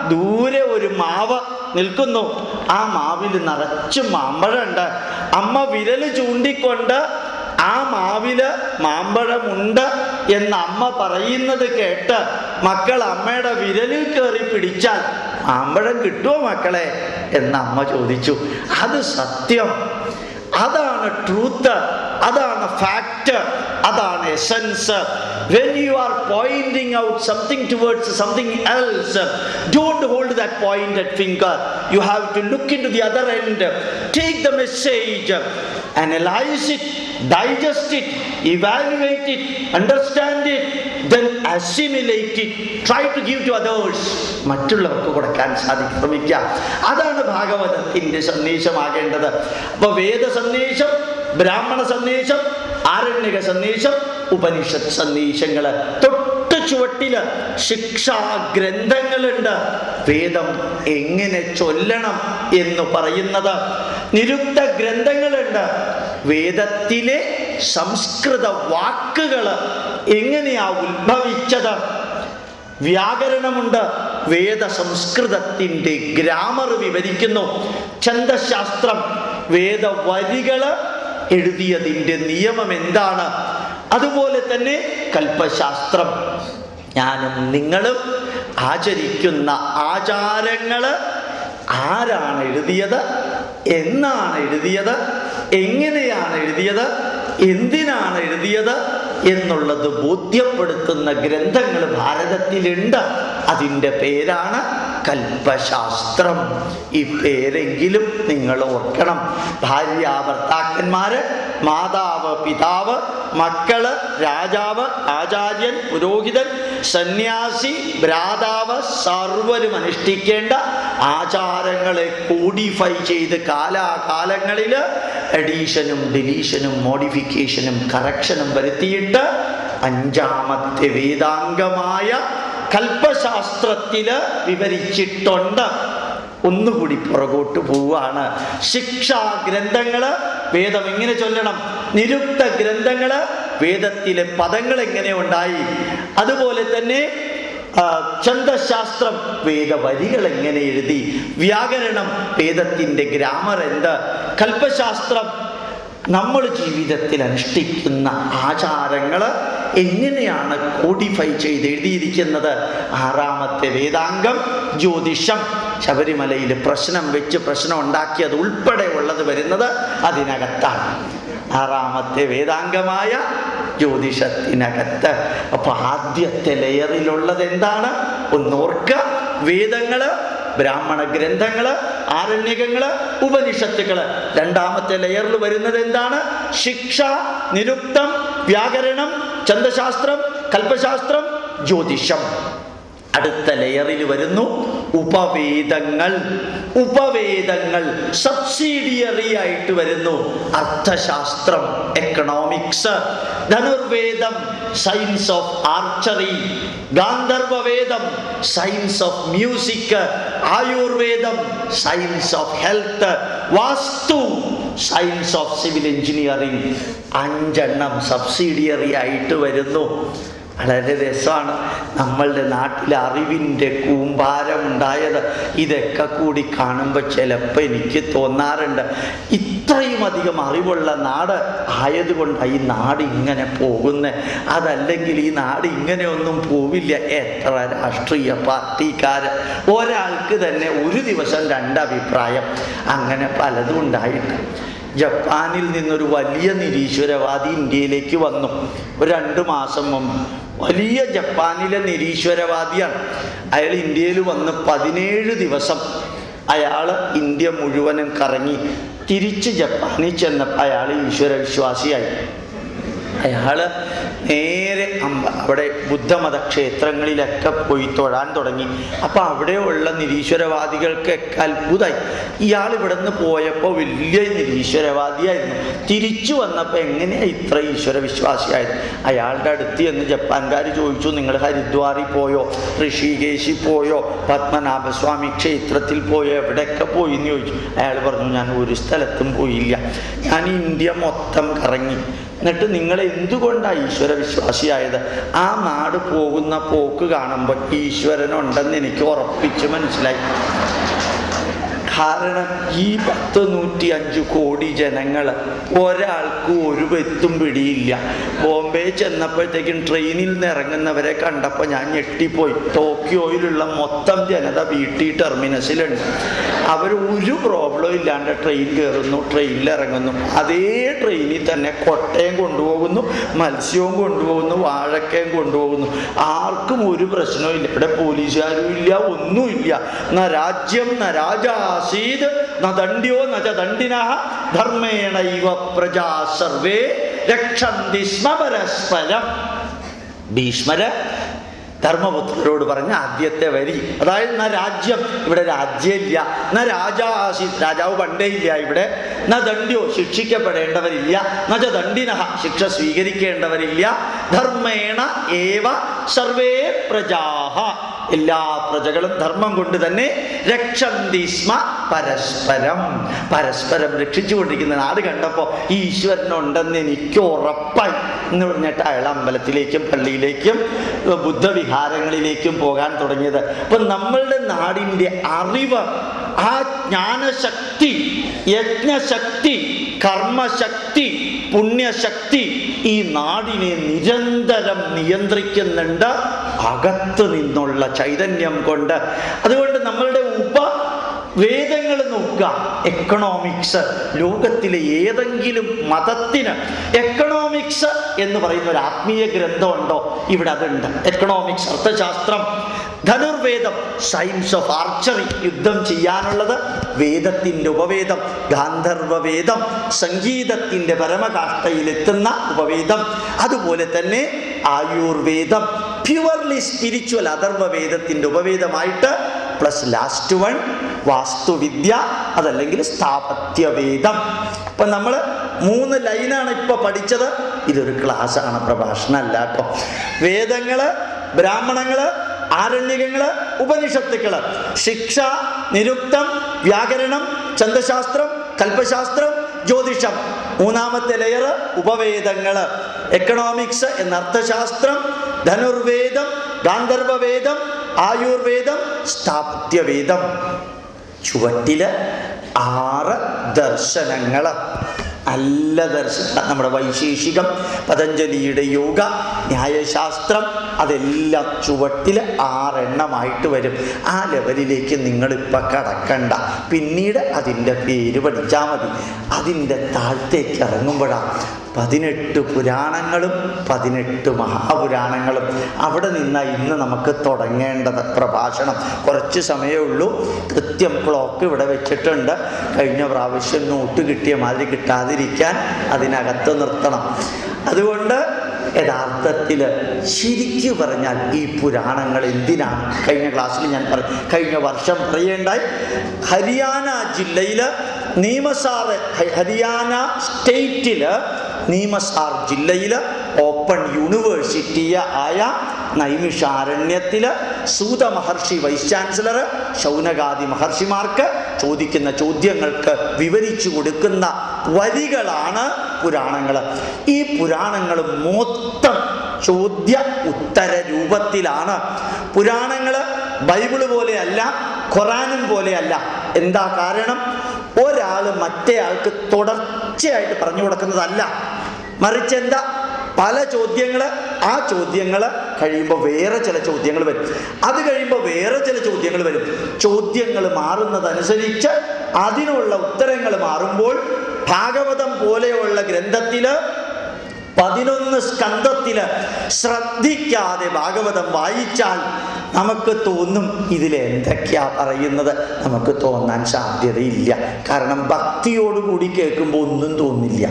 ദൂരെ ഒരു മാവ് നിൽക്കുന്നു. ആ മാവിൽ നിറച്ച് മാമ്പഴമുണ്ട് അമ്മ വിരൽ ചൂണ്ടിക്കൊണ്ട് ആ മാവിൽ മാമ്പഴമുണ്ട് എന്ന് അമ്മ പറയുന്നത് കേട്ട് മക്കൾ അമ്മയുടെ വിരലിൽ കയറി പിടിച്ചാൽ മാമ്പഴം കിട്ടുമോ മക്കളെ? എന്ന് അമ്മ ചോദിച്ചു. അത് സത്യം. അതാണ് ട്രൂത്ത് അതാണ് ഫാക്ട് അതാണ് essence when you are pointing out something towards something else don't hold that pointed finger you have to look into the other end take the message analyze it digest it evaluate it understand it then assimilate it try to give to others മറ്റുള്ളവർക്ക് കൊടുക്കാൻ സാധിക്കും ശ്രമിക്കുക അതാണ് ഭാഗവതത്തിന്റെ സന്ദേശമാകേണ്ടത് അപ്പൊ വേദ സന്ദേശം ബ്രാഹ്മണ സന്ദേശം ആരണ്യക സന്ദേശം ഉപനിഷത്ത് സന്ദേശങ്ങൾ. തൊട്ട് ചുവട്ടിൽ ശിക്ഷാ ഗ്രന്ഥങ്ങളുണ്ട് വേദം എങ്ങനെ ചൊല്ലണം എന്ന് പറയുന്നത് നിരുക്ത ഗ്രന്ഥങ്ങളുണ്ട്. വേദത്തിലെ സംസ്കൃത വാക്കുകൾ എങ്ങനെയാ ഉത്ഭവിച്ചത്? വ്യാകരണമുണ്ട്. വേദ സംസ്കൃതത്തിന്റെ ഗ്രാമർ വിവരിക്കുന്നു. ഛന്ദശാസ്ത്രം വേദവരികൾ എഴുതിയതിന്റെ നിയമം എന്താണ് അതുപോലെ തന്നെ കൽപ്പശാസ്ത്രം. ഞാനും നിങ്ങളും ആചരിക്കുന്ന ആചാരങ്ങൾ ആരാണ് എഴുതിയത്? എന്നാണ് എഴുതിയത്? എങ്ങനെയാണ് എഴുതിയത്? എന്തിനാണ് എഴുതിയത്? എന്നുള്ളത് ബോധ്യപ്പെടുത്തുന്ന ഗ്രന്ഥങ്ങൾ ഭാരതത്തിലുണ്ട്. അതിന്റെ പേരാണ് കൽപ്പശാസ്ത്രം. ഈ പേരെങ്കിലും നിങ്ങൾ ഓർക്കണം. ഭാര്യ ഭർത്താക്കന്മാര് മാതാവ് പിതാവ് മക്കൾ രാജാവ് ആചാര്യൻ പുരോഹിതൻ സന്യാസി ഭ്രാതാവ് സർവരും അനുഷ്ഠിക്കേണ്ട ആചാരങ്ങളെ കോഡിഫൈ ചെയ്ത് കാലാകാലങ്ങളിൽ എഡീഷനും ഡിലീഷനും മോഡിഫിക്കേഷനും കറക്ഷനും വരുത്തിയിട്ട് അഞ്ചാമത്തെ വേദാംഗമായ കൽപ്പശാസ്ത്രത്തിൽ വിവരിച്ചിട്ടുണ്ട്. ഒന്നുകൂടി പുറകോട്ട് പോവാണ് ശിക്ഷാ ഗ്രന്ഥങ്ങൾ വേദം എങ്ങനെ ചൊല്ലണം? നിരുക്ത ഗ്രന്ഥങ്ങൾ വേദത്തിലെ പദങ്ങൾ എങ്ങനെ ഉണ്ടായി? അതുപോലെ തന്നെ ഛന്ദശാസ്ത്രം വേദവരികൾ എങ്ങനെ എഴുതി? വ്യാകരണം വേദത്തിന്റെ ഗ്രാമർ എന്ത്? കൽപ്പശാസ്ത്രം നമ്മൾ ജീവിതത്തിൽ അനുഷ്ഠിക്കുന്ന ആചാരങ്ങൾ എങ്ങനെയാണ് കോഡിഫൈ ചെയ്ത് എഴുതിയിരിക്കുന്നത്? ആറാമത്തെ വേദാംഗം ജ്യോതിഷം. ശബരിമലയിൽ പ്രശ്നം വെച്ച് പ്രശ്നം ഉണ്ടാക്കിയത് ഉൾപ്പെടെ ഉള്ളത് വരുന്നത് അതിനകത്താണ്. ആറാമത്തെ വേദാംഗമായ ജ്യോതിഷത്തിനകത്ത്. അപ്പൊ ആദ്യത്തെ ലെയറിലുള്ളത് എന്താണ്? ഒന്നോർക്ക വേദങ്ങൾ ബ്രാഹ്മണ ഗ്രന്ഥങ്ങൾ ആരണ്യകങ്ങൾ ഉപനിഷത്തുക്കൾ. രണ്ടാമത്തെ ലെയറിൽ വരുന്നത് എന്താണ്? ശിക്ഷ നിരുക്തം വ്യാകരണം ചന്ദ്രശാസ്ത്രം കൽപ്പശാസ്ത്രം ജ്യോതിഷം. അടുത്ത ലെയറിൽ വരുന്നു ഉപവേദങ്ങൾ ഉപവേദങ്ങൾ സബ്സിഡിയറി ആയിട്ട് വരുന്നു. Arthashastra economics Dhanurveda science of archery Gandharvaveda science of music Ayurveda science of health Vastu science of civil engineering അഞ്ചെണ്ണം സബ്സിഡിയറി ആയിട്ട് വരുന്നു. വളരെ രസമാണ്. നമ്മളുടെ നാട്ടിൽ അറിവിന്റെ കൂമ്പാരമുണ്ടായത് ഇതൊക്കെ കൂടി കാണുമ്പോൾ ചിലപ്പോൾ എനിക്ക് തോന്നാറുണ്ട്. ഇത്രയും അധികം അറിവുള്ള നാട് ആയതുകൊണ്ടാണ് ഈ നാട് ഇങ്ങനെ പോകുന്നത് അതല്ലെങ്കിൽ ഈ നാട് ഇങ്ങനെയൊന്നും പോവില്ല. എത്ര രാഷ്ട്രീയ പാർട്ടിക്കാർ ഒരാൾക്ക് തന്നെ ഒരു ദിവസം രണ്ടഭിപ്രായം. അങ്ങനെ പലതും ഉണ്ടായിട്ട് ജപ്പാനിൽ നിന്നൊരു വലിയ നിരീശ്വരവാദി ഇന്ത്യയിലേക്ക് വന്നു. ഒരു രണ്ട് മാസം മുമ്പ്. വലിയ ജപ്പാനിലെ നിരീശ്വരവാദിയാണ്. അയാൾ ഇന്ത്യയിൽ വന്ന് പതിനേഴ് ദിവസം അയാൾ ഇന്ത്യ മുഴുവനും കറങ്ങി തിരിച്ച് ജപ്പാനിൽ ചെന്നപ്പോൾ അയാൾ ഈശ്വര വിശ്വാസിയായി അയാൾ നേരെ അവിടെ ബുദ്ധമത ക്ഷേത്രങ്ങളിലൊക്കെ പോയി തൊഴാൻ തുടങ്ങി. അപ്പം അവിടെയുള്ള നിരീശ്വരവാദികൾക്കൊക്കെ അത്ഭുതമായി ഇയാൾ ഇവിടെ നിന്ന് പോയപ്പോൾ വലിയ നിരീശ്വരവാദിയായിരുന്നു. തിരിച്ചു വന്നപ്പോൾ എങ്ങനെയാണ് ഇത്ര ഈശ്വര വിശ്വാസിയായത് അയാളുടെ അടുത്ത് എന്ന് ജപ്പാൻകാർ ചോദിച്ചു നിങ്ങൾ ഹരിദ്വാറിൽ പോയോ? ഋഷികേശി പോയോ? പത്മനാഭസ്വാമി ക്ഷേത്രത്തിൽ പോയോ? എവിടെയൊക്കെ പോയി എന്ന് ചോദിച്ചു. അയാൾ പറഞ്ഞു ഞാൻ ഒരു സ്ഥലത്തും പോയില്ല. ഞാൻ ഇന്ത്യ മൊത്തം കറങ്ങി. എന്നിട്ട് നിങ്ങൾ എന്തുകൊണ്ടാണ് ഈശ്വര വിശ്വാസിയായത്? ആ നാട് പോകുന്ന പോക്ക് കാണുമ്പോൾ ഈശ്വരനുണ്ടെന്ന് എനിക്ക് ഉറപ്പിച്ച് മനസ്സിലായി. കാരണം ഈ പത്ത് നൂറ്റി അഞ്ച് കോടി ജനങ്ങൾ ഒരാൾക്കും ഒരു വെത്തും പിടിയില്ല. ബോംബെ ചെന്നപ്പോഴത്തേക്കും ട്രെയിനിൽ നിന്ന് ഇറങ്ങുന്നവരെ കണ്ടപ്പോൾ ഞാൻ ഞെട്ടിപ്പോയി. ടോക്കിയോയിലുള്ള മൊത്തം ജനത വീട്ടി ടെർമിനസിലുണ്ട്. അവർ ഒരു പ്രോബ്ലം ഇല്ലാണ്ട് ട്രെയിൻ കയറുന്നു ട്രെയിനിൽ ഇറങ്ങുന്നു. അതേ ട്രെയിനിൽ തന്നെ കൊട്ടയും കൊണ്ടുപോകുന്നു മത്സ്യവും കൊണ്ടുപോകുന്നു വാഴക്കയും കൊണ്ടുപോകുന്നു. ആർക്കും ഒരു പ്രശ്നവും ഇല്ല. ഇവിടെ പോലീസുകാരും ഇല്ല ഒന്നുമില്ല. രാജ്യം രാജ്യം ന നദണ്ഡ്യോ ന ദണ്ഡ്യോ ന ച ദണ്ഡിനഃ ധർമ്മേണ ഇവ പ്രജാ സർവേ രക്ഷന്തി സ്മ പരസ്പരം ഭീഷ്മര് ധർമ്മപുത്രരോട് പറഞ്ഞ ആദ്യത്തെ വരി. അതായത് ന രാജ്യം. ഇവിടെ രാജ്യമില്ല. ന രാജാസി രാജാവ് പണ്ടേ ഇല്ല ഇവിടെ. ന ദണ്ഡ്യോ ശിക്ഷിക്കപ്പെടേണ്ടവരില്ല. നജ ദണ്ഡിന ശിക്ഷ സ്വീകരിക്കേണ്ടവരില്ല. ധർമ്മേണ ഏവ സർവേ പ്രജാഹ. എല്ലാ പ്രജകളും ധർമ്മം കൊണ്ട് തന്നെ രക്ഷന്തിസ്മ പരസ്പരം. പരസ്പരം രക്ഷിച്ചുകൊണ്ടിരിക്കുന്ന നാട് കണ്ടപ്പോൾ ഈ ഈശ്വരനുണ്ടെന്ന് എനിക്ക് ഉറപ്പായി. എന്ന് പറഞ്ഞിട്ട് അയാൾ അമ്പലത്തിലേക്കും പള്ളിയിലേക്കും ബുദ്ധവിഹാരങ്ങളിലേക്കും പോകാൻ തുടങ്ങിയത്. അപ്പം നമ്മളുടെ നാടിന്റെ അറിവ് ആ ജ്ഞാനശക്തി യജ്ഞശക്തി കർമ്മശക്തി പുണ്യശക്തി ഈ നാടിനെ നിരന്തരം നിയന്ത്രിക്കുന്നുണ്ട്. അകത്ത് നിന്നുള്ള ചൈതന്യം കൊണ്ട്. അതുകൊണ്ട് നമ്മളുടെ ഉപ വേദങ്ങൾ നോക്കുക. എക്കണോമിക്സ് ലോകത്തിലെ ഏതെങ്കിലും മതത്തിന് എക്കണോമിക്സ് എന്ന് പറയുന്ന ഒരു ആത്മീയ ഗ്രന്ഥമുണ്ടോ? ഇവിടെ അതുണ്ട്. Economics Arthashastra Dhanurveda science of archery യുദ്ധം ചെയ്യാനുള്ളത് വേദത്തിന്റെ ഉപവേദം ഗാന്ധർവവേദം സംഗീതത്തിന്റെ പരമകാഷ്ഠയിലെത്തുന്ന ഉപവേദം അതുപോലെ തന്നെ ആയുർവേദം പ്യുവർലി സ്പിരിച്വൽ അഥർവവേദത്തിന്റെ ഉപവേദമായിട്ട് പ്ലസ് ലാസ്റ്റ് വൺ വാസ്തുവിദ്യ അതല്ലെങ്കിൽ സ്ഥാപത്യവേദം. ഇപ്പം നമ്മൾ മൂന്ന് ലൈനാണ് ഇപ്പൊ പഠിച്ചത്. ഇതൊരു ക്ലാസ് ആണ് പ്രഭാഷണമല്ല കേട്ടോ. വേദങ്ങൾ ബ്രാഹ്മണങ്ങൾ ആരണ്യകങ്ങൾ ഉപനിഷത്തുക്കൾ. ശിക്ഷ നിരുക്തം വ്യാകരണം ചന്ദശാസ്ത്രം കൽപ്പശാസ്ത്രം ജ്യോതിഷം. മൂന്നാമത്തെ ലെയർ ഉപവേദങ്ങൾ. എക്കണോമിക്സ് എന്ന അർത്ഥശാസ്ത്രം ധനുർവേദം ഗാന്ധർവവേദം ആയുർവേദം സ്ഥാപത്യവേദം. ചുവട്ടിൽ ആറ് ദർശനങ്ങൾ. നല്ല ദർശനം നമ്മുടെ വൈശേഷികം പതഞ്ജലിയുടെ യോഗ ന്യായശാസ്ത്രം അതെല്ലാം ചുവട്ടിൽ ആറെണ്ണമായിട്ട് വരും. ആ ലെവലിലേക്ക് നിങ്ങളിപ്പോൾ കടക്കണ്ട. പിന്നീട് അതിന്റെ പേര് പഠിച്ചാൽ മതി. അതിന്റെ താഴത്തേക്ക് ഇറങ്ങുമ്പോഴാണ് പതിനെട്ട് പുരാണങ്ങളും പതിനെട്ട് മഹാപുരാണങ്ങളും അവിടെ നിന്ന ഇന്ന് നമുക്ക് തുടങ്ങേണ്ടത് പ്രഭാഷണം. കുറച്ച് സമയമേ ഉള്ളൂ. കൃത്യം ക്ലോക്ക് ഇവിടെ വെച്ചിട്ടുണ്ട്. കഴിഞ്ഞ പ്രാവശ്യം നോട്ട് കിട്ടിയ മാതിരി കിട്ടാതിരിക്കാൻ അതിനകത്ത് നിർത്തണം. അതുകൊണ്ട് യഥാർത്ഥത്തിൽ ശരിക്കു പറഞ്ഞാൽ ഈ പുരാണങ്ങൾ എന്തിനാണ് കഴിഞ്ഞ ക്ലാസ്സിൽ ഞാൻ പറഞ്ഞു കഴിഞ്ഞ വർഷം പറയേണ്ടായി ഹരിയാന ജില്ലയിൽ നിയമസാറ് ഹരിയാന സ്റ്റേറ്റിൽ നീമസാർ ജില്ലയിൽ ഓപ്പൺ യൂണിവേഴ്സിറ്റി ആയ നൈമിഷാരണ്യത്തിൽ സൂത മഹർഷി വൈസ് ചാൻസലർ ശൗനകാദി മഹർഷിമാർക്ക് ചോദിക്കുന്ന ചോദ്യങ്ങൾക്ക് വിവരിച്ചു കൊടുക്കുന്ന വരികളാണ് പുരാണങ്ങൾ ഈ പുരാണങ്ങൾ മൊത്തം ചോദ്യ ഉത്തര രൂപത്തിലാണ്. പുരാണങ്ങൾ ബൈബിൾ പോലെയല്ല ഖുറാനും പോലെയല്ല. എന്താ കാരണം? ഒരാൾ മറ്റേയാൾക്ക് തുടർച്ചയായിട്ട് പറഞ്ഞു കൊടുക്കുന്നതല്ല. മറിച്ച് എന്താ പല ചോദ്യങ്ങൾ ആ ചോദ്യങ്ങൾ കഴിയുമ്പോൾ വേറെ ചില ചോദ്യങ്ങൾ വരും. അത് കഴിയുമ്പോൾ വേറെ ചില ചോദ്യങ്ങൾ വരും. ചോദ്യങ്ങൾ മാറുന്നതനുസരിച്ച് അതിനുള്ള ഉത്തരങ്ങൾ മാറുമ്പോൾ ഭാഗവതം പോലെയുള്ള ഗ്രന്ഥത്തിൽ പതിനൊന്ന് സ്കന്ധത്തിൽ ശ്രദ്ധിക്കാതെ ഭാഗവതം വായിച്ചാൽ നമുക്ക് തോന്നും ഇതിൽ എന്തൊക്കെയാ പറയുന്നത്? നമുക്ക് തോന്നാൻ സാധ്യതയില്ല. കാരണം ഭക്തിയോടുകൂടി കേൾക്കുമ്പോൾ ഒന്നും തോന്നില്ല.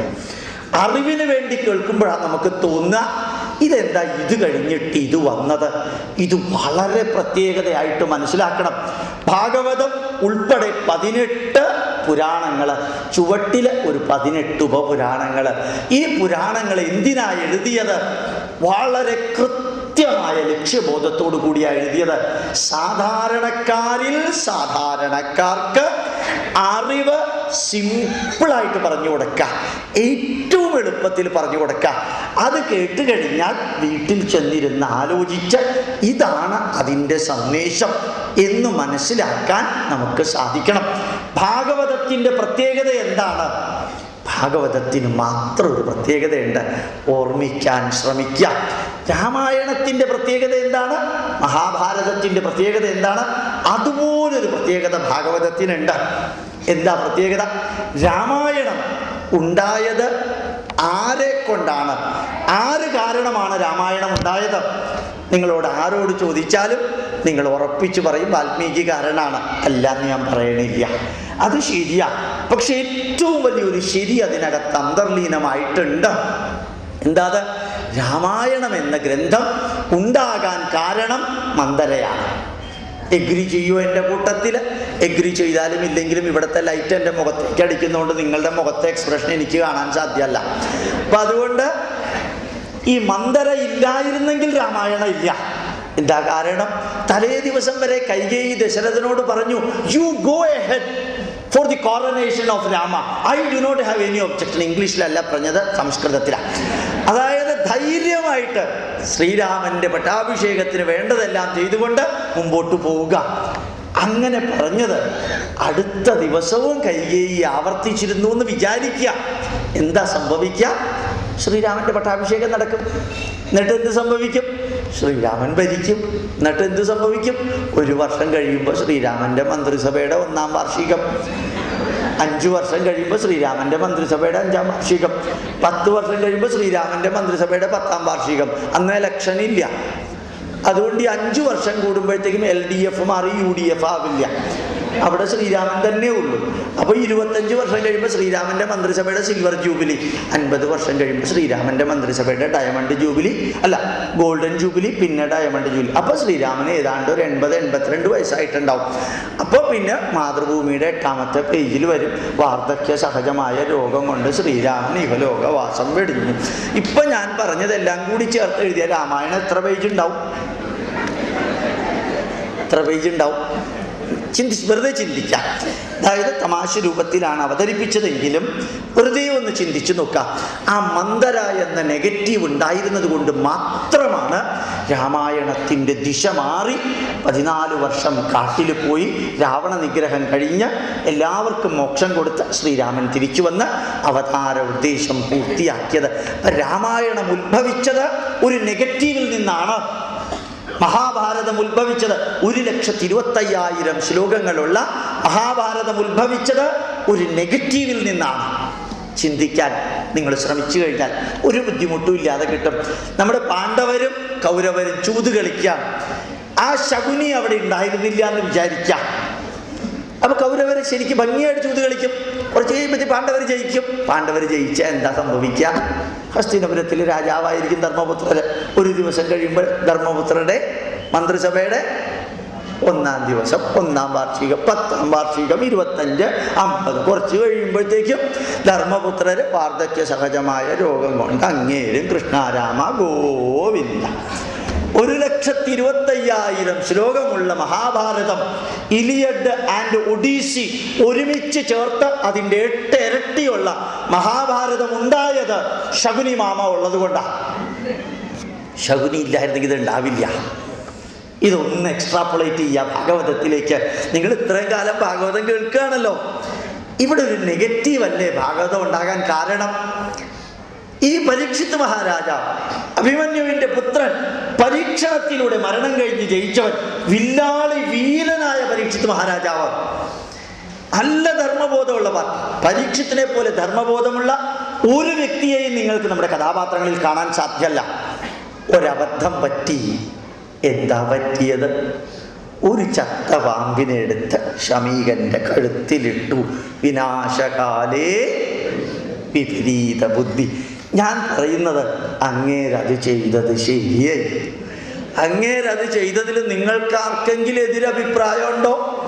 അറിവിന് വേണ്ടി കേൾക്കുമ്പോഴാണ് നമുക്ക് തോന്നുക ഇതെന്താ ഇത് കഴിഞ്ഞിട്ട് ഇത് വന്നത്? ഇത് വളരെ പ്രത്യേകതയായിട്ട് മനസ്സിലാക്കണം. ഭാഗവതം ഉൾപ്പെടെ പതിനെട്ട് പുരാണങ്ങൾ ചുവട്ടിലെ ഒരു പതിനെട്ട് ഉപപുരാണങ്ങൾ ഈ പുരാണങ്ങൾ എന്തിനാ എഴുതിയത്? വളരെ കൃത്യമായ ലക്ഷ്യബോധത്തോടു കൂടിയാ എഴുതിയത്. സാധാരണക്കാരിൽ സാധാരണക്കാർക്ക് അറിവ് സിമ്പിളായിട്ട് പറഞ്ഞു കൊടുക്കുക ഏറ്റവും എളുപ്പത്തിൽ പറഞ്ഞു കൊടുക്കുക അത് കേട്ട് കഴിഞ്ഞാൽ വീട്ടിൽ ചെന്നിരുന്ന് ആലോചിച്ച് ഇതാണ് അതിന്റെ സന്ദേശം എന്ന് മനസ്സിലാക്കാൻ നമുക്ക് സാധിക്കണം. ഭാഗവതത്തിന്റെ പ്രത്യേകത എന്താണ്? ഭാഗവതത്തിന് മാത്രം ഒരു പ്രത്യേകതയുണ്ട്. ഓർമ്മിക്കാൻ ശ്രമിക്കുക. രാമായണത്തിന്റെ പ്രത്യേകത എന്താണ്? മഹാഭാരതത്തിന്റെ പ്രത്യേകത എന്താണ്? അതുപോലൊരു പ്രത്യേകത ഭാഗവതത്തിനുണ്ട്. എന്താ പ്രത്യേകത? രാമായണം ഉണ്ടായത് ആരെ കൊണ്ടാണ്? ആര് കാരണമാണ് രാമായണം ഉണ്ടായത്? നിങ്ങളോട് ആരോട് ചോദിച്ചാലും നിങ്ങൾ ഉറപ്പിച്ചു പറയും വാൽമീകി കാരണമാണ് അല്ലാന്ന് ഞാൻ പറയണില്ല. അത് ശരിയാ. പക്ഷെ ഏറ്റവും വലിയൊരു ശരി അതിനകത്ത് അന്തർലീനമായിട്ടുണ്ട്. എന്താ രാമായണം എന്ന ഗ്രന്ഥം ഉണ്ടാകാൻ കാരണം മന്ദരയാണ്. എഗ്രി ചെയ്യൂ എന്റെ കൂട്ടത്തിൽ. എഗ്രി ചെയ്താലും ഇല്ലെങ്കിലും ഇവിടുത്തെ ലൈറ്റ് എന്റെ മുഖത്തേക്ക് അടിക്കുന്നതുകൊണ്ട് നിങ്ങളുടെ മുഖത്തെ എക്സ്പ്രഷൻ എനിക്ക് കാണാൻ സാധ്യമല്ല. അപ്പം അതുകൊണ്ട് ഈ മന്ദര ഇല്ലായിരുന്നെങ്കിൽ രാമായണം ഇല്ല. എന്താ കാരണം? തലേ ദിവസം വരെ കൈകേയി ദശരഥനോട് പറഞ്ഞു you go ahead for the coronation of Rama I do not have any objection ഇംഗ്ലീഷിലല്ല പറഞ്ഞത് സംസ്കൃതത്തിലാണ് അതായത് ധൈര്യമായിട്ട് ശ്രീരാമന്റെ പട്ടാഭിഷേകത്തിന് വേണ്ടതെല്ലാം ചെയ്തുകൊണ്ട് മുമ്പോട്ട് പോവുക. അങ്ങനെ പറഞ്ഞത് അടുത്ത ദിവസവും കൈകേയി ആവർത്തിച്ചിരുന്നു എന്ന് വിചാരിക്കുക. എന്താ സംഭവിക്കുക? ശ്രീരാമന്റെ പട്ടാഭിഷേകം നടക്കും. എന്നിട്ട് എന്ത് സംഭവിക്കും? ശ്രീരാമൻ ഭരിക്കും. എന്നിട്ട് എന്ത് സംഭവിക്കും? ഒരു വർഷം കഴിയുമ്പോൾ ശ്രീരാമന്റെ മന്ത്രിസഭയുടെ ഒന്നാം വാർഷികം. അഞ്ചു വർഷം കഴിയുമ്പോൾ ശ്രീരാമന്റെ മന്ത്രിസഭയുടെ അഞ്ചാം വാർഷികം. പത്ത് വർഷം കഴിയുമ്പോൾ ശ്രീരാമന്റെ മന്ത്രിസഭയുടെ പത്താം വാർഷികം. അന്ന് ഇലക്ഷൻ ഇല്ല. അതുകൊണ്ട് ഈ അഞ്ചു വർഷം കൂടുമ്പോഴത്തേക്കും എൽ ഡി എഫ് മാറി യു ഡി എഫ് ആവില്ല. അവിടെ ശ്രീരാമൻ തന്നെ ഉള്ളൂ. അപ്പോൾ ഇരുപത്തഞ്ച് വർഷം കഴിയുമ്പോൾ ശ്രീരാമന്റെ മന്ത്രിസഭയുടെ സിൽവർ ജൂബിലി അൻപത് വർഷം കഴിയുമ്പോൾ ശ്രീരാമന്റെ മന്ത്രിസഭയുടെ ഡയമണ്ട് ജൂബിലി അല്ല ഗോൾഡൻ ജൂബിലി പിന്നെ ഡയമണ്ട് ജൂബിലി അപ്പോൾ ശ്രീരാമന് ഏതാണ്ട് ഒരു എൺപത് എൺപത്തിരണ്ട് വയസ്സായിട്ടുണ്ടാവും. അപ്പോൾ പിന്നെ മാതൃഭൂമിയുടെ എട്ടാമത്തെ പേജിൽ വരും. വാർദ്ധക്യ സഹജമായ രോഗം കൊണ്ട് ശ്രീരാമൻ ഇഹലോകവാസം വെടിഞ്ഞു. ഇപ്പൊ ഞാൻ പറഞ്ഞതെല്ലാം കൂടി ചേർത്ത് എഴുതിയ രാമായണം എത്ര പേജ് ഉണ്ടാവും? എത്ര പേജ് ഉണ്ടാവും? ചിന്തിച്ച് വെറുതെ ചിന്തിക്കാം അതായത് തമാശ രൂപത്തിലാണ് അവതരിപ്പിച്ചതെങ്കിലും വെറുതെ ഒന്ന് ചിന്തിച്ചു നോക്കാം ആ മന്ദര എന്ന നെഗറ്റീവ് ഉണ്ടായിരുന്നത് കൊണ്ട് മാത്രമാണ് രാമായണത്തിന്റെ ദിശ മാറി പതിനാല് വർഷം കാട്ടിൽ പോയി രാവണ നിഗ്രഹം കഴിഞ്ഞ് എല്ലാവർക്കും മോക്ഷം കൊടുത്ത് ശ്രീരാമൻ തിരിച്ചു വന്ന് അവതാര ഉദ്ദേശം പൂർത്തിയാക്കിയത്. രാമായണം ഉത്ഭവിച്ചത് ഒരു നെഗറ്റീവിൽ നിന്നാണ്. മഹാഭാരതം ഉത്ഭവിച്ചത് ഒരു ലക്ഷത്തി ഇരുപത്തയ്യായിരം ശ്ലോകങ്ങളുള്ള മഹാഭാരതം ഉത്ഭവിച്ചത് ഒരു നെഗറ്റീവിൽ നിന്നാണ്. ചിന്തിക്കാൻ നിങ്ങൾ ശ്രമിച്ചു കഴിഞ്ഞാൽ ഒരു ബുദ്ധിമുട്ടും ഇല്ലാതെ കിട്ടും. നമ്മുടെ പാണ്ഡവരും കൗരവരും ചൂത് കളിക്കാം. ആ ശകുനി അവിടെ ഉണ്ടായിരുന്നില്ല എന്ന് വിചാരിക്കാം. അപ്പൊ കൗരവരെ ശരിക്കും ഭംഗിയായിട്ട് ചൂത് കളിക്കും. കുറച്ച് കഴിയുമ്പോഴത്തേക്ക് പാണ്ഡവർ ജയിക്കും. പാണ്ഡവർ ജയിച്ചാൽ എന്താ സംഭവിക്കുക? ഹസ്തിനപുരത്തിൽ രാജാവായിരിക്കും ധർമ്മപുത്രർ ഒരു ദിവസം കഴിയുമ്പോൾ ധർമ്മപുത്രരുടെ മന്ത്രിസഭയുടെ ഒന്നാം ദിവസം ഒന്നാം വാർഷികം പത്താം വാർഷികം ഇരുപത്തഞ്ച് അമ്പത്. കുറച്ച് കഴിയുമ്പോഴത്തേക്കും ധർമ്മപുത്രര് വാർദ്ധക്യ സഹജമായ രോഗം കൊണ്ട് അങ്ങേരും കൃഷ്ണാരാമ ഗോവിന്ദ. ഒരു ലക്ഷത്തി ഇരുപത്തയ്യായിരം ശ്ലോകമുള്ള മഹാഭാരതം ഇലിയഡ് ആൻഡ് ഒഡീസി ഒരുമിച്ച് ചേർത്ത് അതിന്റെ എട്ട് ഇരട്ടിയുള്ള മഹാഭാരതം ഉണ്ടായത് ശകുനി മാമ ഉള്ളത് കൊണ്ടാണ് ശകുനി ഇല്ലായിരുന്നെങ്കിൽ ഇത് ഉണ്ടാവില്ല. ഇതൊന്ന് എക്സ്ട്രാപ്പുളേറ്റ് ചെയ്യുക. ഭാഗവതത്തിലേക്ക് നിങ്ങൾ ഇത്രയും കാലം ഭാഗവതം കേൾക്കുകയാണല്ലോ. ഇവിടെ ഒരു നെഗറ്റീവ് അല്ലേ? ഭാഗവതം ഉണ്ടാകാൻ കാരണം? ഈ പരീക്ഷിത് മഹാരാജാവ് അഭിമന്യുവിന്റെ പുത്രൻ പരീക്ഷണത്തിലൂടെ മരണം കഴിഞ്ഞ് ജയിച്ചവൻ വില്ലാളി വീരനായ പരീക്ഷിത് മഹാരാജാവ് നല്ല ധർമ്മബോധമുള്ള പരീക്ഷത്തിനെ പോലെ ധർമ്മബോധമുള്ള ഒരു വ്യക്തിയെയും നിങ്ങൾക്ക് നമ്മുടെ കഥാപാത്രങ്ങളിൽ കാണാൻ സാധ്യമല്ല. ഒരബദ്ധം പറ്റി എന്താ പറ്റിയത്? ഒരു ചത്ത പാമ്പിനെ എടുത്ത് ഷമീകന്റെ കഴുത്തിലിട്ടു. വിനാശകാലേ വിപരീത ബുദ്ധി. ഞാൻ പറയുന്നത് അങ്ങേരത് ചെയ്തത് ശരിയായി അങ്ങേരത് ചെയ്തതിൽ നിങ്ങൾക്ക് ആർക്കെങ്കിലും എതിരഭിപ്രായമുണ്ടോ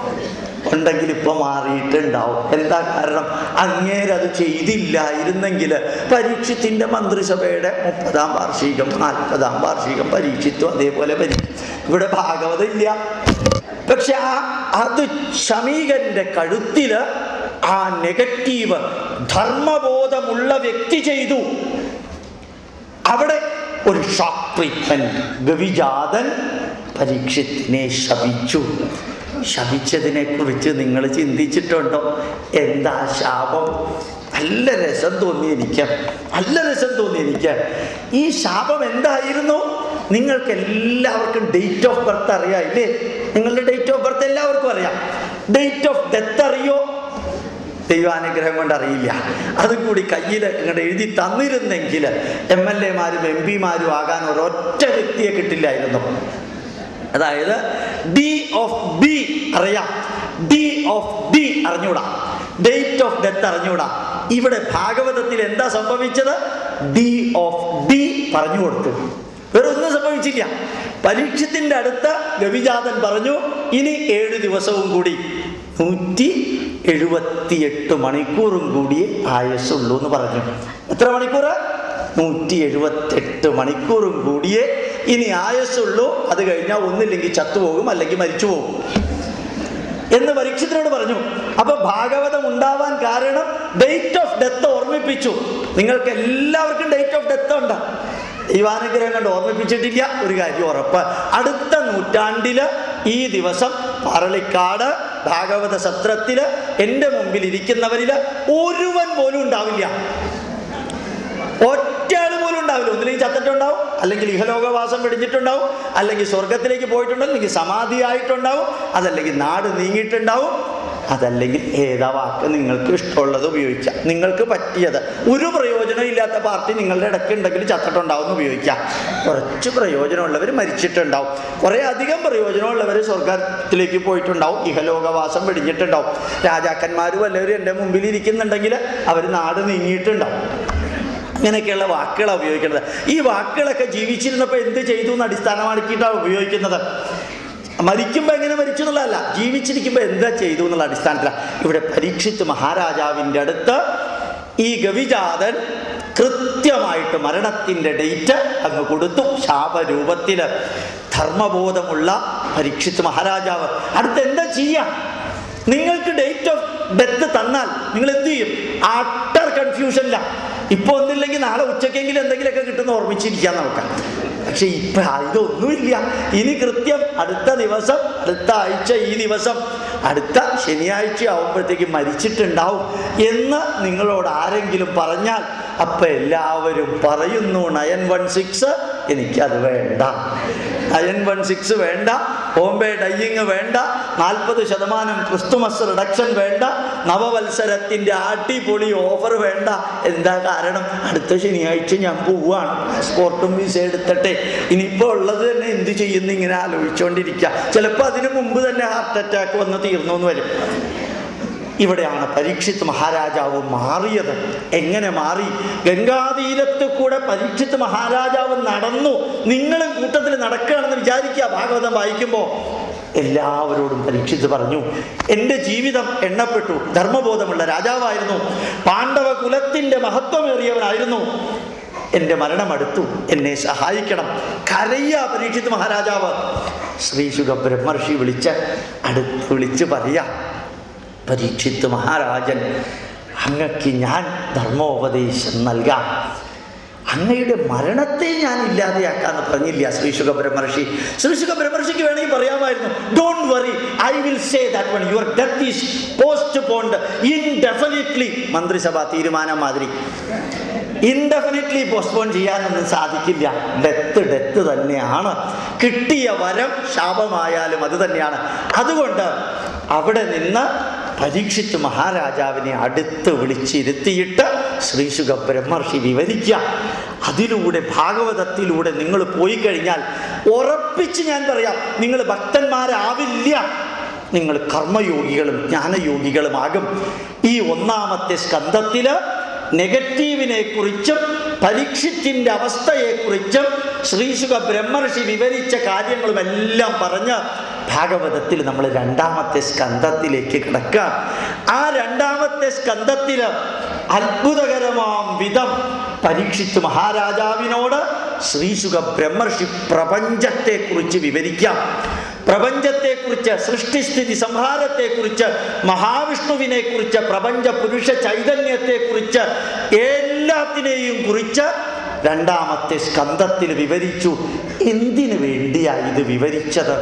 ഉണ്ടെങ്കിൽ ഇപ്പൊ മാറിയിട്ടുണ്ടാവും. എന്താ കാരണം? അങ്ങേരത് ചെയ്തില്ലായിരുന്നെങ്കിൽ പരീക്ഷത്തിന്റെ മന്ത്രിസഭയുടെ മുപ്പതാം വാർഷികം നാൽപ്പതാം വാർഷികം പരീക്ഷിത്തു അതേപോലെ പരീക്ഷിച്ചു ഇവിടെ ഭാഗവതം ഇല്ല. പക്ഷെ ആ അത് ഷമീകന്റെ കഴുത്തിൽ ആ നെഗറ്റീവ് ധർമ്മബോധമുള്ള വ്യക്തി ചെയ്തു. അവിടെ ഒരു ഷോക്ക് ട്രീറ്റ്മെന്റ് ഗവിജാതൻ പരീക്ഷത്തിനെ ശപിച്ചു. ശപിച്ചതിനെ കുറിച്ച് നിങ്ങൾ ചിന്തിച്ചിട്ടുണ്ടോ? എന്താ ശാപം? നല്ല രസം തോന്നി എനിക്ക്. നല്ല രസം തോന്നി എനിക്ക്. ഈ ശാപം എന്തായിരുന്നു? നിങ്ങൾക്ക് എല്ലാവർക്കും ഡേറ്റ് ഓഫ് ബർത്ത് അറിയാം ഇല്ലേ? നിങ്ങളുടെ ഡേറ്റ് ഓഫ് ബർത്ത് എല്ലാവർക്കും അറിയാം. ഡേറ്റ് ഓഫ് ഡെത്ത് അറിയോ? ദൈവാനുഗ്രഹം കൊണ്ട് അറിയില്ല. അതും കൂടി കയ്യിൽ ഇങ്ങോട്ട് എഴുതി തന്നിരുന്നെങ്കിൽ എം എൽ എമാരും എം പിമാരും ആകാൻ ഒരൊറ്റ വ്യക്തിയെ കിട്ടില്ലായിരുന്നു. അതായത് ഡി ഓഫ് ബി അറിയാം. ഡി ഓഫ് ഡി അറിഞ്ഞൂടാ ഡേറ്റ് ഓഫ് ഡെത്ത് അറിഞ്ഞൂടാ ഇവിടെ ഭാഗവതത്തിൽ എന്താ സംഭവിച്ചത്? ഡി ഓഫ് ഡി പറഞ്ഞു കൊടുത്തു. വേറെ ഒന്നും സംഭവിച്ചില്ല. പരീക്ഷത്തിന്റെ അടുത്ത് രവിജാതൻ പറഞ്ഞു ഇനി ഏഴ് ദിവസവും കൂടി നൂറ്റി എഴുപത്തിയെട്ട് മണിക്കൂറും കൂടിയേ ആയുസുള്ളൂ എന്ന് പറഞ്ഞു. എത്ര മണിക്കൂർ? നൂറ്റി എഴുപത്തെട്ട് മണിക്കൂറും കൂടിയേ ഇനി ആയസുള്ളൂ അത് കഴിഞ്ഞാൽ ഒന്നില്ലെങ്കിൽ ചത്തുപോകും അല്ലെങ്കിൽ മരിച്ചു പോകും എന്ന് പരീക്ഷത്തിനോട് പറഞ്ഞു. അപ്പൊ ഭാഗവതം ഉണ്ടാവാൻ കാരണം ഡേറ്റ് ഓഫ് ഡെത്ത് ഓർമ്മിപ്പിച്ചു. നിങ്ങൾക്ക് എല്ലാവർക്കും ഡേറ്റ് ഓഫ് ഡെത്ത് ഉണ്ട്. ദൈവാനുഗ്രഹം കണ്ട് ഓർമ്മിപ്പിച്ചിട്ടില്ല. ഒരു കാര്യം ഉറപ്പ്. അടുത്ത നൂറ്റാണ്ടിൽ ഈ ദിവസം പറളിക്കാട് ഭാഗവത സത്രത്തിൽ എന്റെ മുമ്പിൽ ഇരിക്കുന്നവരിൽ ഒരുവൻ പോലും ഉണ്ടാവില്ല. ഒറ്റയാൾ പോലും ഉണ്ടാവില്ല. ഒന്നിലേക്ക് ചത്തിട്ടുണ്ടാവും അല്ലെങ്കിൽ ഇഹലോകവാസം വെടിഞ്ഞിട്ടുണ്ടാവും അല്ലെങ്കിൽ സ്വർഗത്തിലേക്ക് പോയിട്ടുണ്ടാവും അല്ലെങ്കിൽ സമാധിയായിട്ടുണ്ടാവും അതല്ലെങ്കിൽ നാട് നീങ്ങിയിട്ടുണ്ടാവും. അതല്ലെങ്കിൽ ഏതാ വാക്ക് നിങ്ങൾക്ക് ഇഷ്ടമുള്ളത് ഉപയോഗിക്കാം. നിങ്ങൾക്ക് പറ്റിയത് ഒരു പ്രയോജനം ഇല്ലാത്ത പാർട്ടി നിങ്ങളുടെ ഇടയ്ക്ക് ഉണ്ടെങ്കിൽ ചത്തിട്ടുണ്ടാവും ഉപയോഗിക്കാം. കുറച്ച് പ്രയോജനമുള്ളവർ മരിച്ചിട്ടുണ്ടാവും. കുറേ അധികം പ്രയോജനമുള്ളവർ സ്വർഗത്തിലേക്ക് പോയിട്ടുണ്ടാവും ഇഹലോകവാസം വെടിഞ്ഞിട്ടുണ്ടാവും രാജാക്കന്മാരും എല്ലാവരും എന്റെ മുമ്പിൽ ഇരിക്കുന്നുണ്ടെങ്കിൽ അവർ നാട് നീങ്ങിയിട്ടുണ്ടാവും. ഇങ്ങനെയൊക്കെയുള്ള വാക്കുകളാണ് ഉപയോഗിക്കുന്നത്. ഈ വാക്കുകളൊക്കെ ജീവിച്ചിരുന്നപ്പോൾ എന്ത് ചെയ്തു എന്ന് അടിസ്ഥാനമാക്കിയിട്ടാണ് ഉപയോഗിക്കുന്നത്. മരിക്കുമ്പോൾ എങ്ങനെ മരിച്ചു എന്നുള്ളതല്ല ജീവിച്ചിരിക്കുമ്പോൾ എന്താ ചെയ്തു എന്നുള്ള അടിസ്ഥാനത്തിലാണ് ഇവിടെ പരീക്ഷിച്ച് മഹാരാജാവിന്റെ അടുത്ത് ഈ ഗവിജാതൻ കൃത്യമായിട്ട് മരണത്തിന്റെ ഡേറ്റ് അങ്ങ് കൊടുത്തു. ശാപരൂപത്തിൽ ധർമ്മബോധമുള്ള പരീക്ഷിച്ച് മഹാരാജാവ്. അടുത്ത് എന്താ ചെയ്യാം? നിങ്ങൾക്ക് ഡേറ്റ് ഓഫ് ഡെത്ത് തന്നാൽ നിങ്ങൾ എന്ത് ചെയ്യും? ആട്ടർ കൺഫ്യൂഷനില്ല ഇപ്പൊ ഒന്നില്ലെങ്കിൽ നാളെ ഉച്ചക്കെങ്കിലും എന്തെങ്കിലുമൊക്കെ കിട്ടുന്ന ഓർമ്മിച്ചിരിക്കാൻ നോക്കാം പക്ഷെ ഇപ്പൊ ഇതൊന്നുമില്ല. ഇനി കൃത്യം അടുത്ത ദിവസം അടുത്ത ആഴ്ച ഈ ദിവസം അടുത്ത ശനിയാഴ്ച ആവുമ്പോഴത്തേക്ക് മരിച്ചിട്ടുണ്ടാവും എന്ന് നിങ്ങളോട് ആരെങ്കിലും പറഞ്ഞാൽ അപ്പൊ എല്ലാവരും പറയുന്നു നയൻ വൺ സിക്സ് എനിക്കത് വേണ്ട. നയൻ വൺ സിക്സ് വേണ്ട ബോംബെ ഡയ്യിങ് വേണ്ട നാൽപ്പത് ശതമാനം ക്രിസ്തുമസ് റിഡക്ഷൻ വേണ്ട നവവത്സരത്തിന്റെ അടിപൊളി ഓഫർ വേണ്ട. എന്താ കാരണം? അടുത്ത ശനിയാഴ്ച ഞാൻ പോവുകയാണ് പാസ്പോർട്ടും വിസ എടുത്തട്ടെ. ഇനിയിപ്പോൾ ഉള്ളത് തന്നെ എന്ത് ചെയ്യുന്നു ഇങ്ങനെ ആലോചിച്ചുകൊണ്ടിരിക്കുക ചിലപ്പോൾ അതിനു മുമ്പ് തന്നെ ഹാർട്ട് അറ്റാക്ക് വന്ന് തീർന്നു എന്ന് വരും. ഇവിടെയാണ് പരീക്ഷിത് മഹാരാജാവ് മാറിയത്. എങ്ങനെ മാറി? ഗംഗാതീരത്ത് കൂടെ പരീക്ഷിത് മഹാരാജാവ് നടന്നു. നിങ്ങളും കൂട്ടത്തിൽ നടക്കുകയാണെന്ന് വിചാരിക്കുക. ഭാഗവതം വായിക്കുമ്പോൾ എല്ലാവരോടും പരീക്ഷിച്ച് പറഞ്ഞു. എന്റെ ജീവിതം എണ്ണപ്പെട്ടു. ധർമ്മബോധമുള്ള രാജാവായിരുന്നു. പാണ്ഡവ കുലത്തിന്റെ മഹത്വമേറിയവനായിരുന്നു. എന്റെ മരണമടുത്തു. എന്നെ സഹായിക്കണം. കരയ്യ പരീക്ഷിത് മഹാരാജാവ്. ശ്രീശുഖ ബ്രഹ്മർഷി വിളിച്ച് അടുത്ത് വിളിച്ച് പറയാ. പരീക്ഷിത്ത് മഹാരാജൻ അങ്ങക്ക് ഞാൻ ധർമ്മോപദേശം നൽകാം. അങ്ങയുടെ മരണത്തെ ഞാൻ ഇല്ലാതെയാക്കാന്ന് പറഞ്ഞില്ല ശ്രീശുഖ ബ്രഹ്മർഷി ശ്രീശുഖ ബ്രഹ്മർഷിക്ക് വേണമെങ്കിൽ പറയാമായിരുന്നു don't worry I will say that one your death is postpone indefinitely മന്ത്രിസഭ തീരുമാനം മാതിരി. ഇൻഡെഫിനറ്റ്ലി പോസ്റ്റ്പോൺ ചെയ്യാനൊന്നും സാധിക്കില്ല. ഡെത്ത് ഡെത്ത് തന്നെയാണ്. കിട്ടിയ വരം ശാപമായാലും അത് തന്നെയാണ്. അതുകൊണ്ട് അവിടെ നിന്ന് പരീക്ഷിച്ച് മഹാരാജാവിനെ അടുത്ത് വിളിച്ചിരുത്തിയിട്ട് ശ്രീശുഖ ബ്രഹ്മർഷി വിവരിക്കുക. അതിലൂടെ ഭാഗവതത്തിലൂടെ നിങ്ങൾ പോയി കഴിഞ്ഞാൽ ഉറപ്പിച്ച് ഞാൻ പറയാം നിങ്ങൾ ഭക്തന്മാരാവില്ല. നിങ്ങൾ കർമ്മയോഗികളും ജ്ഞാനയോഗികളുമാകും. ഈ ഒന്നാമത്തെ സ്കന്ധത്തിൽ നെഗറ്റീവിനെ കുറിച്ചും പരീക്ഷത്തിന്റെ അവസ്ഥയെക്കുറിച്ചും ശ്രീശുഖ ബ്രഹ്മർഷി വിവരിച്ച കാര്യങ്ങളുമെല്ലാം പറഞ്ഞ് ഭാഗവതത്തിൽ നമ്മൾ രണ്ടാമത്തെ സ്കന്ധത്തിലേക്ക് കിടക്കാം ആ രണ്ടാമത്തെ സ്കന്ധത്തിൽ അത്ഭുതകരമാം വിധം പരീക്ഷിച്ച് മഹാരാജാവിനോട് ശ്രീശുഖ ബ്രഹ്മർഷി പ്രപഞ്ചത്തെക്കുറിച്ച് വിവരിക്കാം. പ്രപഞ്ചത്തെക്കുറിച്ച് സൃഷ്ടിസ്ഥിതി സംഹാരത്തെക്കുറിച്ച് മഹാവിഷ്ണുവിനെ കുറിച്ച് പ്രപഞ്ച പുരുഷ ചൈതന്യത്തെക്കുറിച്ച് എല്ലാത്തിനെയും കുറിച്ച് രണ്ടാമത്തെ സ്കന്ധത്തിൽ വിവരിച്ചു. എന്തിനു വേണ്ടിയാ ഇത് വിവരിച്ചത്?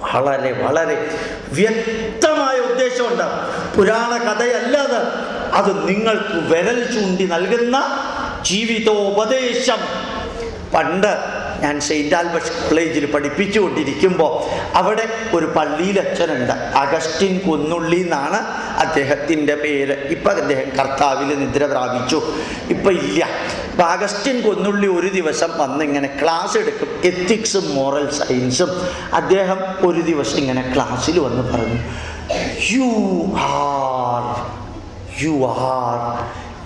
വളരെ വളരെ വ്യക്തമായ ഉദ്ദേശമുണ്ട്. പുരാണ കഥയല്ലാതെ അത് നിങ്ങൾക്ക് വിരൽ ചൂണ്ടി നൽകുന്ന ജീവിതോപദേശം. പണ്ട് ഞാൻ സെയിന്റ് ആൽബർട്ട് കോളേജിൽ പഠിപ്പിച്ചുകൊണ്ടിരിക്കുമ്പോൾ അവിടെ ഒരു പള്ളിയിലച്ഛനുണ്ട്. അഗസ്റ്റിൻ കുന്നുള്ളി എന്നാണ് അദ്ദേഹത്തിന്റെ പേര്. ഇപ്പം അദ്ദേഹം കർത്താവിൽ നിദ്ര പ്രാപിച്ചു. ഇപ്പം ഇല്ല. അപ്പം അഗസ്റ്റിൻ കൊന്നുള്ളി ഒരു ദിവസം വന്നിങ്ങനെ ക്ലാസ് എടുക്കും. എത്തിക്സും മോറൽ സയൻസും. അദ്ദേഹം ഒരു ദിവസം ഇങ്ങനെ ക്ലാസ്സിൽ വന്ന് പറഞ്ഞു you are you are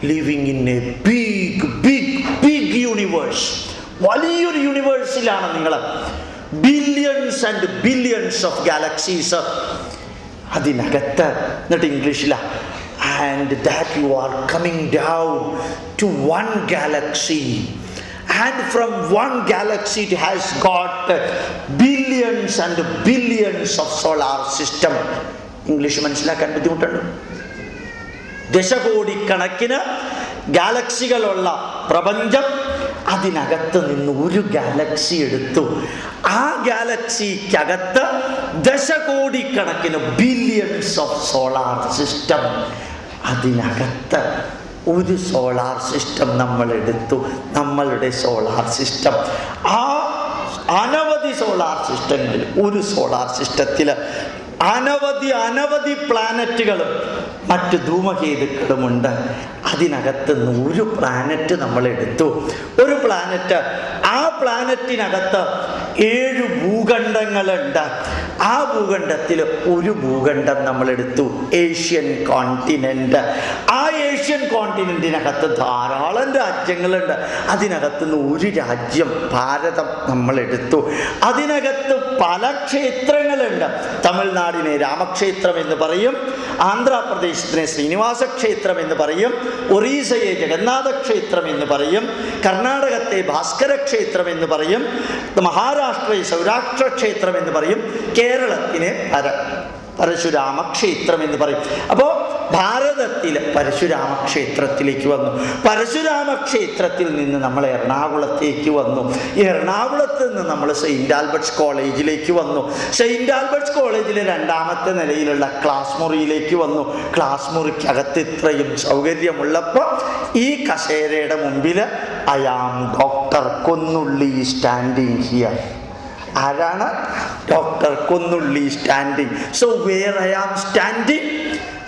living in a big big big universe വലിയൊരു യൂണിവേഴ്സിലാണ് നിങ്ങൾ. Billions and billions of galaxies അതിനകത്ത് എന്നിട്ട് ഇംഗ്ലീഷിലാ and that you are coming down to one galaxy and from one galaxy it has got billions and billions of solar system English മനസ്സിലാക്കാൻ ബുദ്ധിമുട്ടുണ്ട്. ദശകോടിക്കണക്കിന് ഗാലക്സികളുള്ള പ്രപഞ്ചം അതിനകത്ത് നിന്ന് ഒരു ഗാലക്സി എടുത്തു. ആ ഗാലക്സിക്കകത്ത് ദശകോടിക്കണക്കിന് ബില്യൺസ് ഓഫ് സോളാർ സിസ്റ്റം അതിനകത്ത് ഒരു സോളാർ സിസ്റ്റം നമ്മൾ എടുത്തു. നമ്മളുടെ സോളാർ സിസ്റ്റം ആ അനവധി സോളാർ സിസ്റ്റങ്ങളിൽ ഒരു സോളാർ സിസ്റ്റത്തിൽ അനവധി അനവധി പ്ലാനറ്റുകളും മറ്റ് ധൂമകേതുക്കളുമുണ്ട് അതിനകത്ത് ഒരു പ്ലാനറ്റ് നമ്മൾ എടുത്തു ഒരു പ്ലാനറ്റ് ആ പ്ലാനറ്റിനകത്ത് ഏഴ് ഭൂഖണ്ഡങ്ങളുണ്ട്. ആ ഭൂഖണ്ഡത്തിൽ ഒരു ഭൂഖണ്ഡം നമ്മൾ എടുത്തു ഏഷ്യൻ കോണ്ടിനെന്റ്. ആ ഏഷ്യൻ കോണ്ടിനെന്റിനകത്ത് ധാരാളം രാജ്യങ്ങളുണ്ട്. അതിനകത്ത് നിന്ന് ഒരു രാജ്യം ഭാരതം നമ്മൾ എടുത്തു അതിനകത്ത് പല ക്ഷേത്രങ്ങളുണ്ട്. തമിഴ്നാടിനെ രാമക്ഷേത്രം എന്ന് പറയും. ആന്ധ്രാപ്രദേശത്തിനെ ശ്രീനിവാസ ക്ഷേത്രം എന്ന് പറയും. ഒറീസയെ ജഗന്നാഥ ക്ഷേത്രം എന്ന് പറയും. കർണാടകത്തെ ഭാസ്കര ക്ഷേത്രം എന്ന് പറയും. മഹാരാഷ്ട്രയെ സൗരാഷ്ട്ര ക്ഷേത്രം എന്ന് പറയും. കേരളത്തിനെ പര പരശുരാമ ക്ഷേത്രം എന്ന് പറയും. അപ്പോ ഭാരതത്തിലെ പരശുരാമ ക്ഷേത്രത്തിലേക്ക് വന്നു. പരശുരാമ ക്ഷേത്രത്തിൽ നിന്ന് നമ്മൾ എറണാകുളത്തേക്ക് വന്നു. എറണാകുളത്ത് നിന്ന് നമ്മൾ സെയിന്റ് ആൽബർട്ട്സ് കോളേജിലേക്ക് വന്നു. സെയിന്റ് ആൽബർട്ട്സ് കോളേജിലെ രണ്ടാമത്തെ നിലയിലുള്ള ക്ലാസ് മുറിയിലേക്ക് വന്നു. ക്ലാസ് മുറിക്കകത്ത് ഇത്രയും സൗകര്യമുള്ളപ്പോൾ ഈ കസേരയുടെ മുമ്പിൽ I am doctor Konnulli standing here. ആരാണ് doctor കൊന്നുള്ളി standing so where I am standing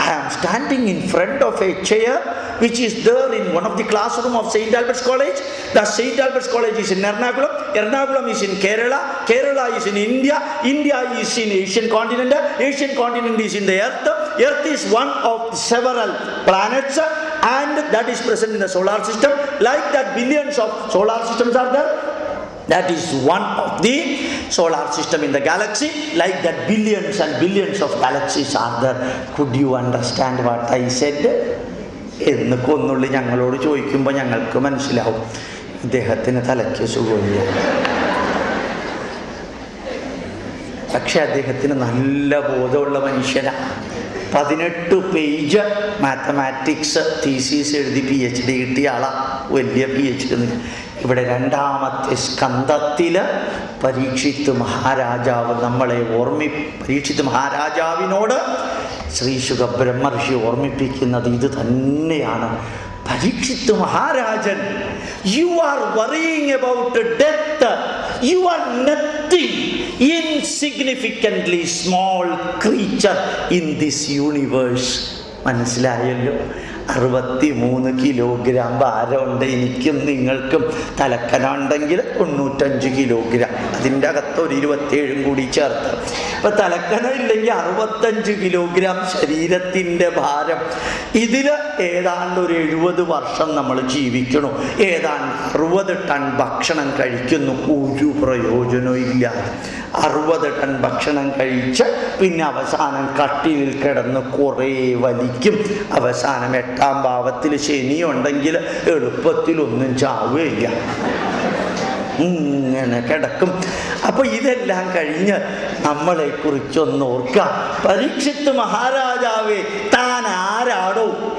I am standing in front of a chair which is there in one of the classroom of St. Albert's College. The St. Albert's College is in Ernakulam. Ernakulam is in Kerala. Kerala is in India. India is in Asian continent. Asian continent is in the earth. earth is one of several planets and that is present in the solar system like that billions of solar systems are there that is one of the solar system in the galaxy like that billions and billions of galaxies are there could you understand what i said എന്ന് കൊന്നുള്ളി ഞങ്ങളോട് ചോദിക്കുമ്പോൾ ഞങ്ങൾക്ക് മനസ്സിലാവും അദ്ദേഹത്തിന് തലയ്ക്ക് സുഖമില്ല പക്ഷെ അദ്ദേഹത്തിന് നല്ല ബോധമുള്ള മനുഷ്യനാണ് പതിനെട്ട് പേജ് മാത്തമാറ്റിക്സ് തീസീസ് എഴുതി പി എച്ച് ഡി കിട്ടിയ ആളാ. വലിയ പി എച്ച് ഡി ഇവിടെ രണ്ടാമത്തെ സ്കന്ധത്തിൽ പരീക്ഷിത്ത് മഹാരാജാവ് നമ്മളെ ഓർമ്മി പരീക്ഷിത്ത് മഹാരാജാവിനോട് ശ്രീ ശ്രീശുഖ ബ്രഹ്മർഷി ഓർമ്മിപ്പിക്കുന്നത് ഇത് തന്നെയാണ്. പരീക്ഷിത്ത് മഹാരാജൻ you are worrying about death you are nothing insignificantly small creature in this universe മനസ്സിലായല്ലോ അറുപത്തി മൂന്ന് കിലോഗ്രാം ഭാരമുണ്ട്. എനിക്കും നിങ്ങൾക്കും തലക്കനുണ്ടെങ്കിൽ തൊണ്ണൂറ്റഞ്ച് കിലോഗ്രാം അതിന്റെ അകത്ത് ഒരു ഇരുപത്തിയേഴും കൂടി ചേർത്ത്. ഇപ്പം തലക്കനം ഇല്ലെങ്കിൽ അറുപത്തഞ്ച് കിലോഗ്രാം ശരീരത്തിന്റെ ഭാരം. ഇതിൽ ഏതാണ്ട് ഒരു എഴുപത് വർഷം നമ്മൾ ജീവിക്കണോ. ഏതാണ്ട് അറുപത് ടൺ ഭക്ഷണം കഴിക്കുന്നു. ഒരു പ്രയോജനവും ഇല്ല. അറുപത് ടൺ ഭക്ഷണം കഴിച്ച് പിന്നെ അവസാനം കട്ടിലിൽ കിടന്ന് കുറേ വലിക്കും. അവസാനം എട്ടാം ഭാവത്തിൽ ശനിയുണ്ടെങ്കിൽ എളുപ്പത്തിലൊന്നും ചാവുകയില്ല. ഇങ്ങനെ കിടക്കും. അപ്പൊ ഇതെല്ലാം കഴിഞ്ഞ് നമ്മളെ കുറിച്ചൊന്ന് ഓർക്കുക. പരീക്ഷിത്ത് മഹാരാജാവേ താൻ ആരാടോ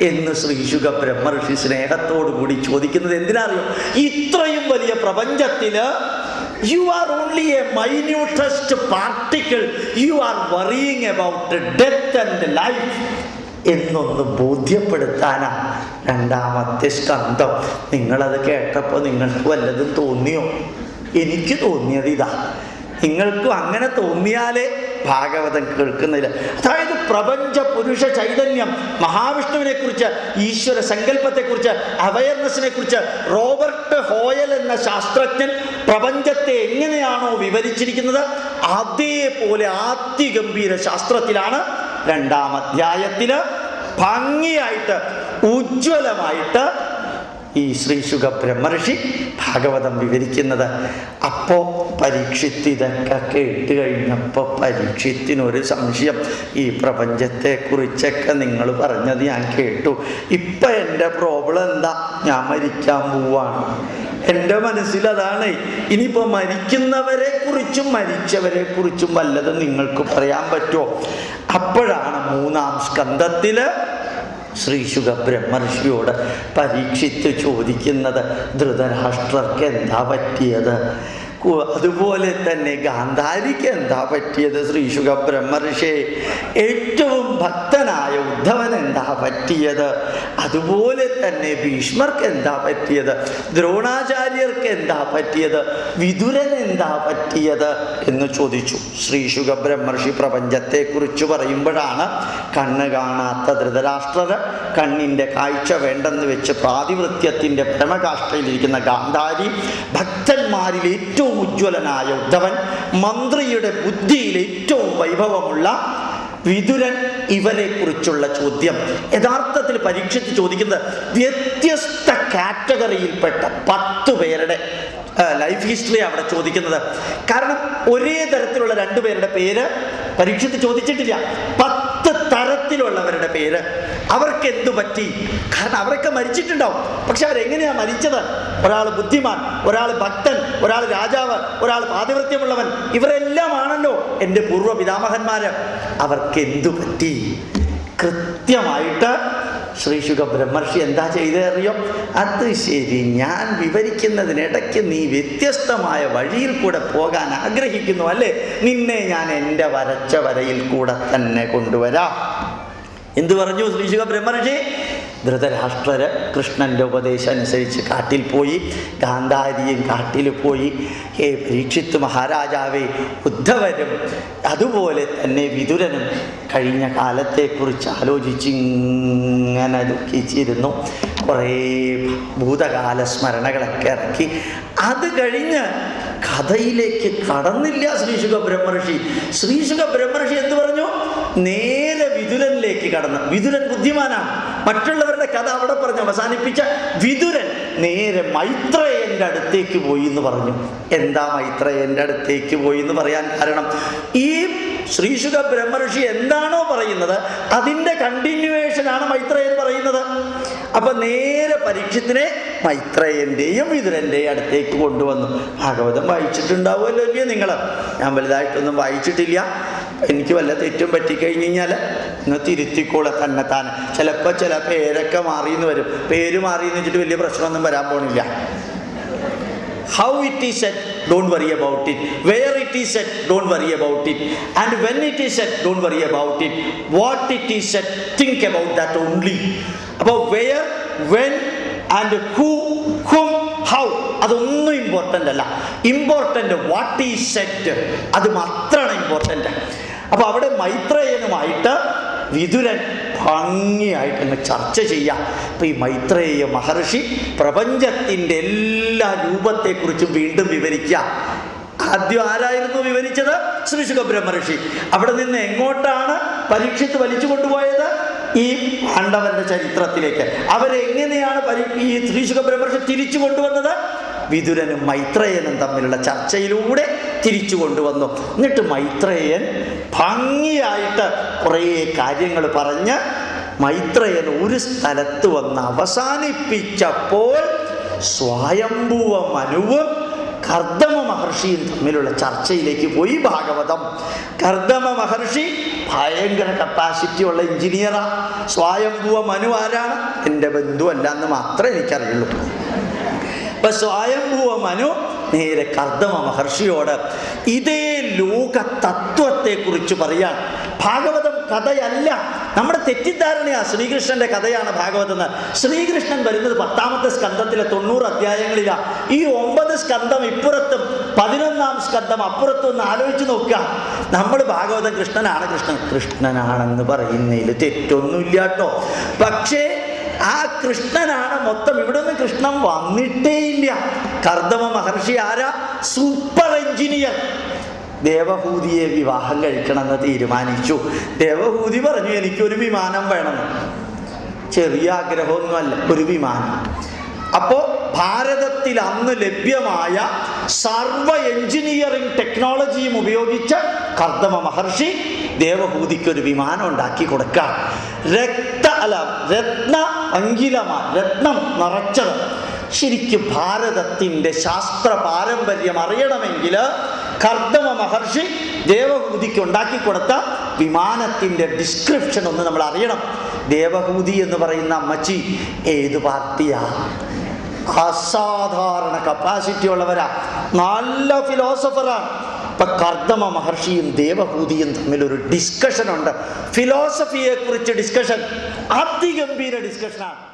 എന്ന് ശ്രീശുഖ ബ്രഹ്മർഷി സ്നേഹത്തോടു കൂടി ചോദിക്കുന്നത് എന്തിനാറിയോ? ഇത്രയും വലിയ പ്രപഞ്ചത്തിൽ you are only a minutest particle you are worrying about death and life എന്നൊന്ന് ബോധ്യപ്പെടുത്താനാ രണ്ടാമത്തെ സ്കന്ധം. നിങ്ങളത് കേട്ടപ്പോൾ നിങ്ങൾക്ക് വല്ലതും തോന്നിയോ? എനിക്ക് തോന്നിയത് ഇതാ. നിങ്ങൾക്കും അങ്ങനെ തോന്നിയാലേ ഭാഗവതം കേൾക്കുന്നില്ല. അതായത് പ്രപഞ്ച പുരുഷ ചൈതന്യം മഹാവിഷ്ണുവിനെ കുറിച്ച് ഈശ്വര സങ്കല്പത്തെ കുറിച്ച് അവയർനെസ്സിനെ കുറിച്ച് റോബർട്ട് ഹോയൽ എന്ന ശാസ്ത്രജ്ഞൻ പ്രപഞ്ചത്തെ എങ്ങനെയാണോ വിവരിച്ചിരിക്കുന്നത്? അതേപോലെ അതിഗംഭീര ശാസ്ത്രത്തിലാണ് രണ്ടാം അധ്യായത്തിൽ ഭംഗിയായിട്ട് ഉജ്ജ്വലമായിട്ട് ഈ ശ്രീശുഖ ബ്രഹ്മർഷി ഭാഗവതം വിവരിക്കുന്നത്. അപ്പോ പരീക്ഷിത്ത് ഇതൊക്കെ കേട്ട് കഴിഞ്ഞപ്പോൾ പരീക്ഷത്തിനൊരു സംശയം. ഈ പ്രപഞ്ചത്തെക്കുറിച്ചൊക്കെ നിങ്ങൾ പറഞ്ഞത് ഞാൻ കേട്ടു. ഇപ്പം എന്റെ പ്രോബ്ലം എന്താ? ഞാൻ മരിക്കാൻ പോവാണ്. എന്റെ മനസ്സിൽ അതാണ്. ഇനിയിപ്പോൾ മരിക്കുന്നവരെ കുറിച്ചും മരിച്ചവരെ കുറിച്ചും വല്ലതും നിങ്ങൾക്ക് പറയാൻ പറ്റുമോ അപ്പോഴാണ് മൂന്നാം സ്കന്ധത്തിൽ ശ്രീശുഖ ബ്രഹ്മർഷിയോട് പരീക്ഷിച്ച് ചോദിക്കുന്നത് ധൃതരാഷ്ട്രർക്ക് എന്താ പറ്റിയത്? അതുപോലെ തന്നെ ഗാന്ധാരിക്ക് എന്താ പറ്റിയത്? ശ്രീശുഖ ബ്രഹ്മർഷെ ഏറ്റവും ഭക്തനായ ഉദ്ധവൻ എന്താ പറ്റിയത്? അതുപോലെ തന്നെ ഭീഷ്മർക്ക് എന്താ പറ്റിയത്? ദ്രോണാചാര്യർക്ക് എന്താ പറ്റിയത്? വിതുരൻ എന്താ പറ്റിയത്? എന്ന് ചോദിച്ചു. ശ്രീശുഖ ബ്രഹ്മർഷി പ്രപഞ്ചത്തെക്കുറിച്ച് പറയുമ്പോഴാണ് കണ്ണ് കാണാത്ത ധൃതരാഷ്ട്രർ കണ്ണിന്റെ കാഴ്ച വേണ്ടെന്ന് വെച്ച് പ്രാതിവൃത്യത്തിന്റെ പരമകാഷ്ഠയിലിരിക്കുന്ന ഗാന്ധാരി ഭക്തന്മാരിൽ ഏറ്റവും ഉജ്ജ്വലനായ ഉദ്ധവൻ മന്ത്രിയുടെ ബുദ്ധിയിൽ ഏറ്റവും വൈഭവമുള്ള വിതുരൻ ഇവരെ കുറിച്ചുള്ള ചോദ്യം. യഥാർത്ഥത്തിൽ പരീക്ഷിച്ച് ചോദിക്കുന്നത് വ്യത്യസ്ത കാറ്റഗറിയിൽപ്പെട്ട പത്ത് പേരുടെ ലൈഫ് ഹിസ്റ്ററി അവിടെ ചോദിക്കുന്നത്. കാരണം ഒരേ തരത്തിലുള്ള രണ്ടുപേരുടെ പേര് പരീക്ഷത്ത് ചോദിച്ചിട്ടില്ല. പത്ത് തരത്തിലുള്ളവരുടെ പേര്. അവർക്ക് എന്തു പറ്റി? കാരണം അവരൊക്കെ മരിച്ചിട്ടുണ്ടാവും. പക്ഷെ അവരെങ്ങനെയാ മരിച്ചത്? ഒരാൾ ബുദ്ധിമാൻ ഒരാൾ ഭക്തൻ ഒരാൾ രാജാവ് ഒരാൾ പാതിവൃത്യമുള്ളവൻ ഇവരെല്ലാമാണല്ലോ എന്റെ പൂർവ പിതാമഹന്മാര് അവർക്ക് എന്തു പറ്റി? കൃത്യമായിട്ട് ശ്രീശുഖ ബ്രഹ്മർഷി എന്താ ചെയ്തറിയോ അത് ശരി ഞാൻ വിവരിക്കുന്നതിനിടയ്ക്ക് നീ വ്യത്യസ്തമായ വഴിയിൽ കൂടെ പോകാൻ ആഗ്രഹിക്കുന്നു അല്ലേ? നിന്നെ ഞാൻ എന്റെ വരച്ച വരയിൽ കൂടെ തന്നെ കൊണ്ടുവരാം. എന്തു പറഞ്ഞു ശ്രീ ശുഖ ബ്രഹ്മർഷി ധൃതരാഷ്ട്രര് കൃഷ്ണന്റെ ഉപദേശം അനുസരിച്ച് കാട്ടിൽ പോയി ഗാന്ധാരിയും കാട്ടിൽ പോയി ഹേ പരീക്ഷിത്ത് മഹാരാജാവേ ഉദ്ധവരും അതുപോലെ തന്നെ വിതുരനും കഴിഞ്ഞ കാലത്തെക്കുറിച്ച് ആലോചിച്ചിങ്ങനെ ദുഃഖിച്ചിരുന്നു. കുറേ ഭൂതകാല സ്മരണകളൊക്കെ ഇറക്കി. അത് കഴിഞ്ഞ് കഥയിലേക്ക് കടന്നില്ല ശ്രീശുഖ ബ്രഹ്മർഷി ശ്രീശുഖ ബ്രഹ്മർഷി എന്ത് പറഞ്ഞു? നേരെ വിതുരനിലേക്ക് കടന്നു. വിതുരൻ ബുദ്ധിമാനാണ്. മറ്റുള്ളവരുടെ കഥ അവിടെ പറഞ്ഞ് അവസാനിപ്പിച്ച വിതുരൻ നേരെ മൈത്രേയന്റെ അടുത്തേക്ക് പോയി എന്ന് പറഞ്ഞു. എന്താ മൈത്രേയന്റെ അടുത്തേക്ക് പോയി എന്ന് പറയാൻ കാരണം? ഈ ശ്രീശുഖ ബ്രഹ്മഋഷി എന്താണോ പറയുന്നത് അതിന്റെ കണ്ടിന്യൂവേഷനാണ് മൈത്രേയൻ പറയുന്നത്. അപ്പൊ നേരെ പരീക്ഷത്തിനെ മൈത്രേയന്റെയും വിതുരന്റെയും അടുത്തേക്ക് കൊണ്ടുവന്നു. ഭാഗവതം വായിച്ചിട്ടുണ്ടാവുമല്ലോ അല്ലേ നിങ്ങൾ ഞാൻ വലുതായിട്ടൊന്നും വായിച്ചിട്ടില്ല. എനിക്ക് വല്ല തെറ്റും പറ്റിക്കഴിഞ്ഞ് കഴിഞ്ഞാൽ നിങ്ങൾ തിരുത്തിക്കോളെ തന്നെ താൻ ചിലപ്പോൾ ചില പേരൊക്കെ മാറിയെന്ന് വരും. പേര് മാറിയെന്ന് വെച്ചിട്ട് വലിയ പ്രശ്നമൊന്നും വരാൻ പോണില്ല. How it is set don't worry about it where it is set don't worry about it and when it is set don't worry about it what it is set think about that only. അപ്പോൾ where when and who whom how അതൊന്നും ഇമ്പോർട്ടന്റ് അല്ല. ഇമ്പോർട്ടന്റ് വാട്ട് ഈ സെറ്റ് അത് മാത്രമാണ് ഇമ്പോർട്ടന്റ് അപ്പോൾ അവിടെ മൈത്രേയനുമായിട്ട് വിതുരൻ ഭംഗിയായിട്ട് അങ്ങ് ചർച്ച ചെയ്യാം. അപ്പം ഈ മൈത്രേയ മഹർഷി പ്രപഞ്ചത്തിന്റെ എല്ലാ രൂപത്തെക്കുറിച്ചും വീണ്ടും വിവരിക്കുക ആദ്യം ആരായിരുന്നു വിവരിച്ചത്? ശ്രീശുഖ ഋഷി. അവിടെ നിന്ന് എങ്ങോട്ടാണ് പരീക്ഷത്ത് വലിച്ചു കൊണ്ടുപോയത്? ഈ പാണ്ഡവന്റെ ചരിത്രത്തിലേക്ക്. അവരെങ്ങനെയാണ് പരി ഈ ശ്രീശുഖ ബ്രഹ്മർഷി തിരിച്ചു കൊണ്ടുവന്നത്? വിതുരനും മൈത്രേയനും തമ്മിലുള്ള ചർച്ചയിലൂടെ തിരിച്ചു കൊണ്ടുവന്നു. എന്നിട്ട് മൈത്രേയൻ ഭംഗിയായിട്ട് കുറേ കാര്യങ്ങൾ പറഞ്ഞ് മൈത്രയൻ ഒരു സ്ഥലത്ത് വന്ന് അവസാനിപ്പിച്ചപ്പോൾ സ്വയംഭുവ മനുവും കർദമ മഹർഷിയും തമ്മിലുള്ള ചർച്ചയിലേക്ക് പോയി ഭാഗവതം. കർദമ മഹർഷി ഭയങ്കര കപ്പാസിറ്റി ഉള്ള എഞ്ചിനീയറാ സ്വയംഭുവ മനു ആരാണ്? എന്റെ ബന്ധുവല്ല എന്ന് മാത്രമേ എനിക്കറിയുള്ളൂ. അപ്പൊ സ്വയംഭുവ മനു നേരെ കർദമ മഹർഷിയോട് ഇതേ ലോക തത്വത്തെ കുറിച്ച് പറയാൻ ഭാഗവതം കഥയല്ല. നമ്മുടെ തെറ്റിദ്ധാരണയാ ശ്രീകൃഷ്ണന്റെ കഥയാണ് ഭാഗവതം എന്ന് ശ്രീകൃഷ്ണൻ വരുന്നത് പത്താമത്തെ സ്കന്ധത്തിലെ തൊണ്ണൂറ് അധ്യായങ്ങളിലാ. ഈ ഒമ്പത് സ്കന്ധം ഇപ്പുറത്തും പതിനൊന്നാം സ്കന്ധം അപ്പുറത്തും ഒന്ന് ആലോചിച്ച് നോക്കുക. നമ്മൾ ഭാഗവതം കൃഷ്ണനാണ് കൃഷ്ണൻ. കൃഷ്ണനാണെന്ന് പറയുന്നതിൽ തെറ്റൊന്നുമില്ല കേട്ടോ പക്ഷേ ആ കൃഷ്ണനാണ് മൊത്തം. ഇവിടെ നിന്ന് കൃഷ്ണൻ വന്നിട്ടേ ഇല്ല കർദമ മഹർഷി ആരാ? Super engineer. ദേവഭൂതിയെ വിവാഹം കഴിക്കണമെന്ന് തീരുമാനിച്ചു. ദേവഭൂതി പറഞ്ഞു എനിക്കൊരു വിമാനം വേണം. ചെറിയ ആഗ്രഹമൊന്നുമല്ല ഒരു വിമാനം. അപ്പോൾ ഭാരതത്തിൽ അന്ന് ലഭ്യമായ സർവ എഞ്ചിനീയറിംഗ് ടെക്നോളജിയും ഉപയോഗിച്ച് കർദമ മഹർഷി ദേവഭൂതിക്ക് ഒരു വിമാനം ഉണ്ടാക്കി കൊടുക്കാം രക്ത അല്ല രത്ന അങ്കിലമാ രത്നം നിറച്ചത്. ശരിക്കും ഭാരതത്തിന്റെ ശാസ്ത്ര പാരമ്പര്യം അറിയണമെങ്കിൽ കർദമ മഹർഷി ദേവഭൂതിക്ക് ഉണ്ടാക്കി കൊടുത്ത വിമാനത്തിന്റെ ഡിസ്ക്രിപ്ഷൻ ഒന്ന് നമ്മൾ അറിയണം. ദേവഭൂതി എന്ന് പറയുന്ന അമ്മച്ചി ഏത് പാർട്ടിയാ? അസാധാരണ കപ്പാസിറ്റി ഉള്ളവരാ. നല്ല ഫിലോസഫറാണ് ഇപ്പൊ കർദമ മഹർഷിയും ദേവഭൂതിയും തമ്മിൽ ഒരു ഡിസ്കഷൻ ഉണ്ട്. ഫിലോസഫിയെ കുറിച്ച് ഡിസ്കഷൻ അതിഗംഭീര ഡിസ്കഷനാണ്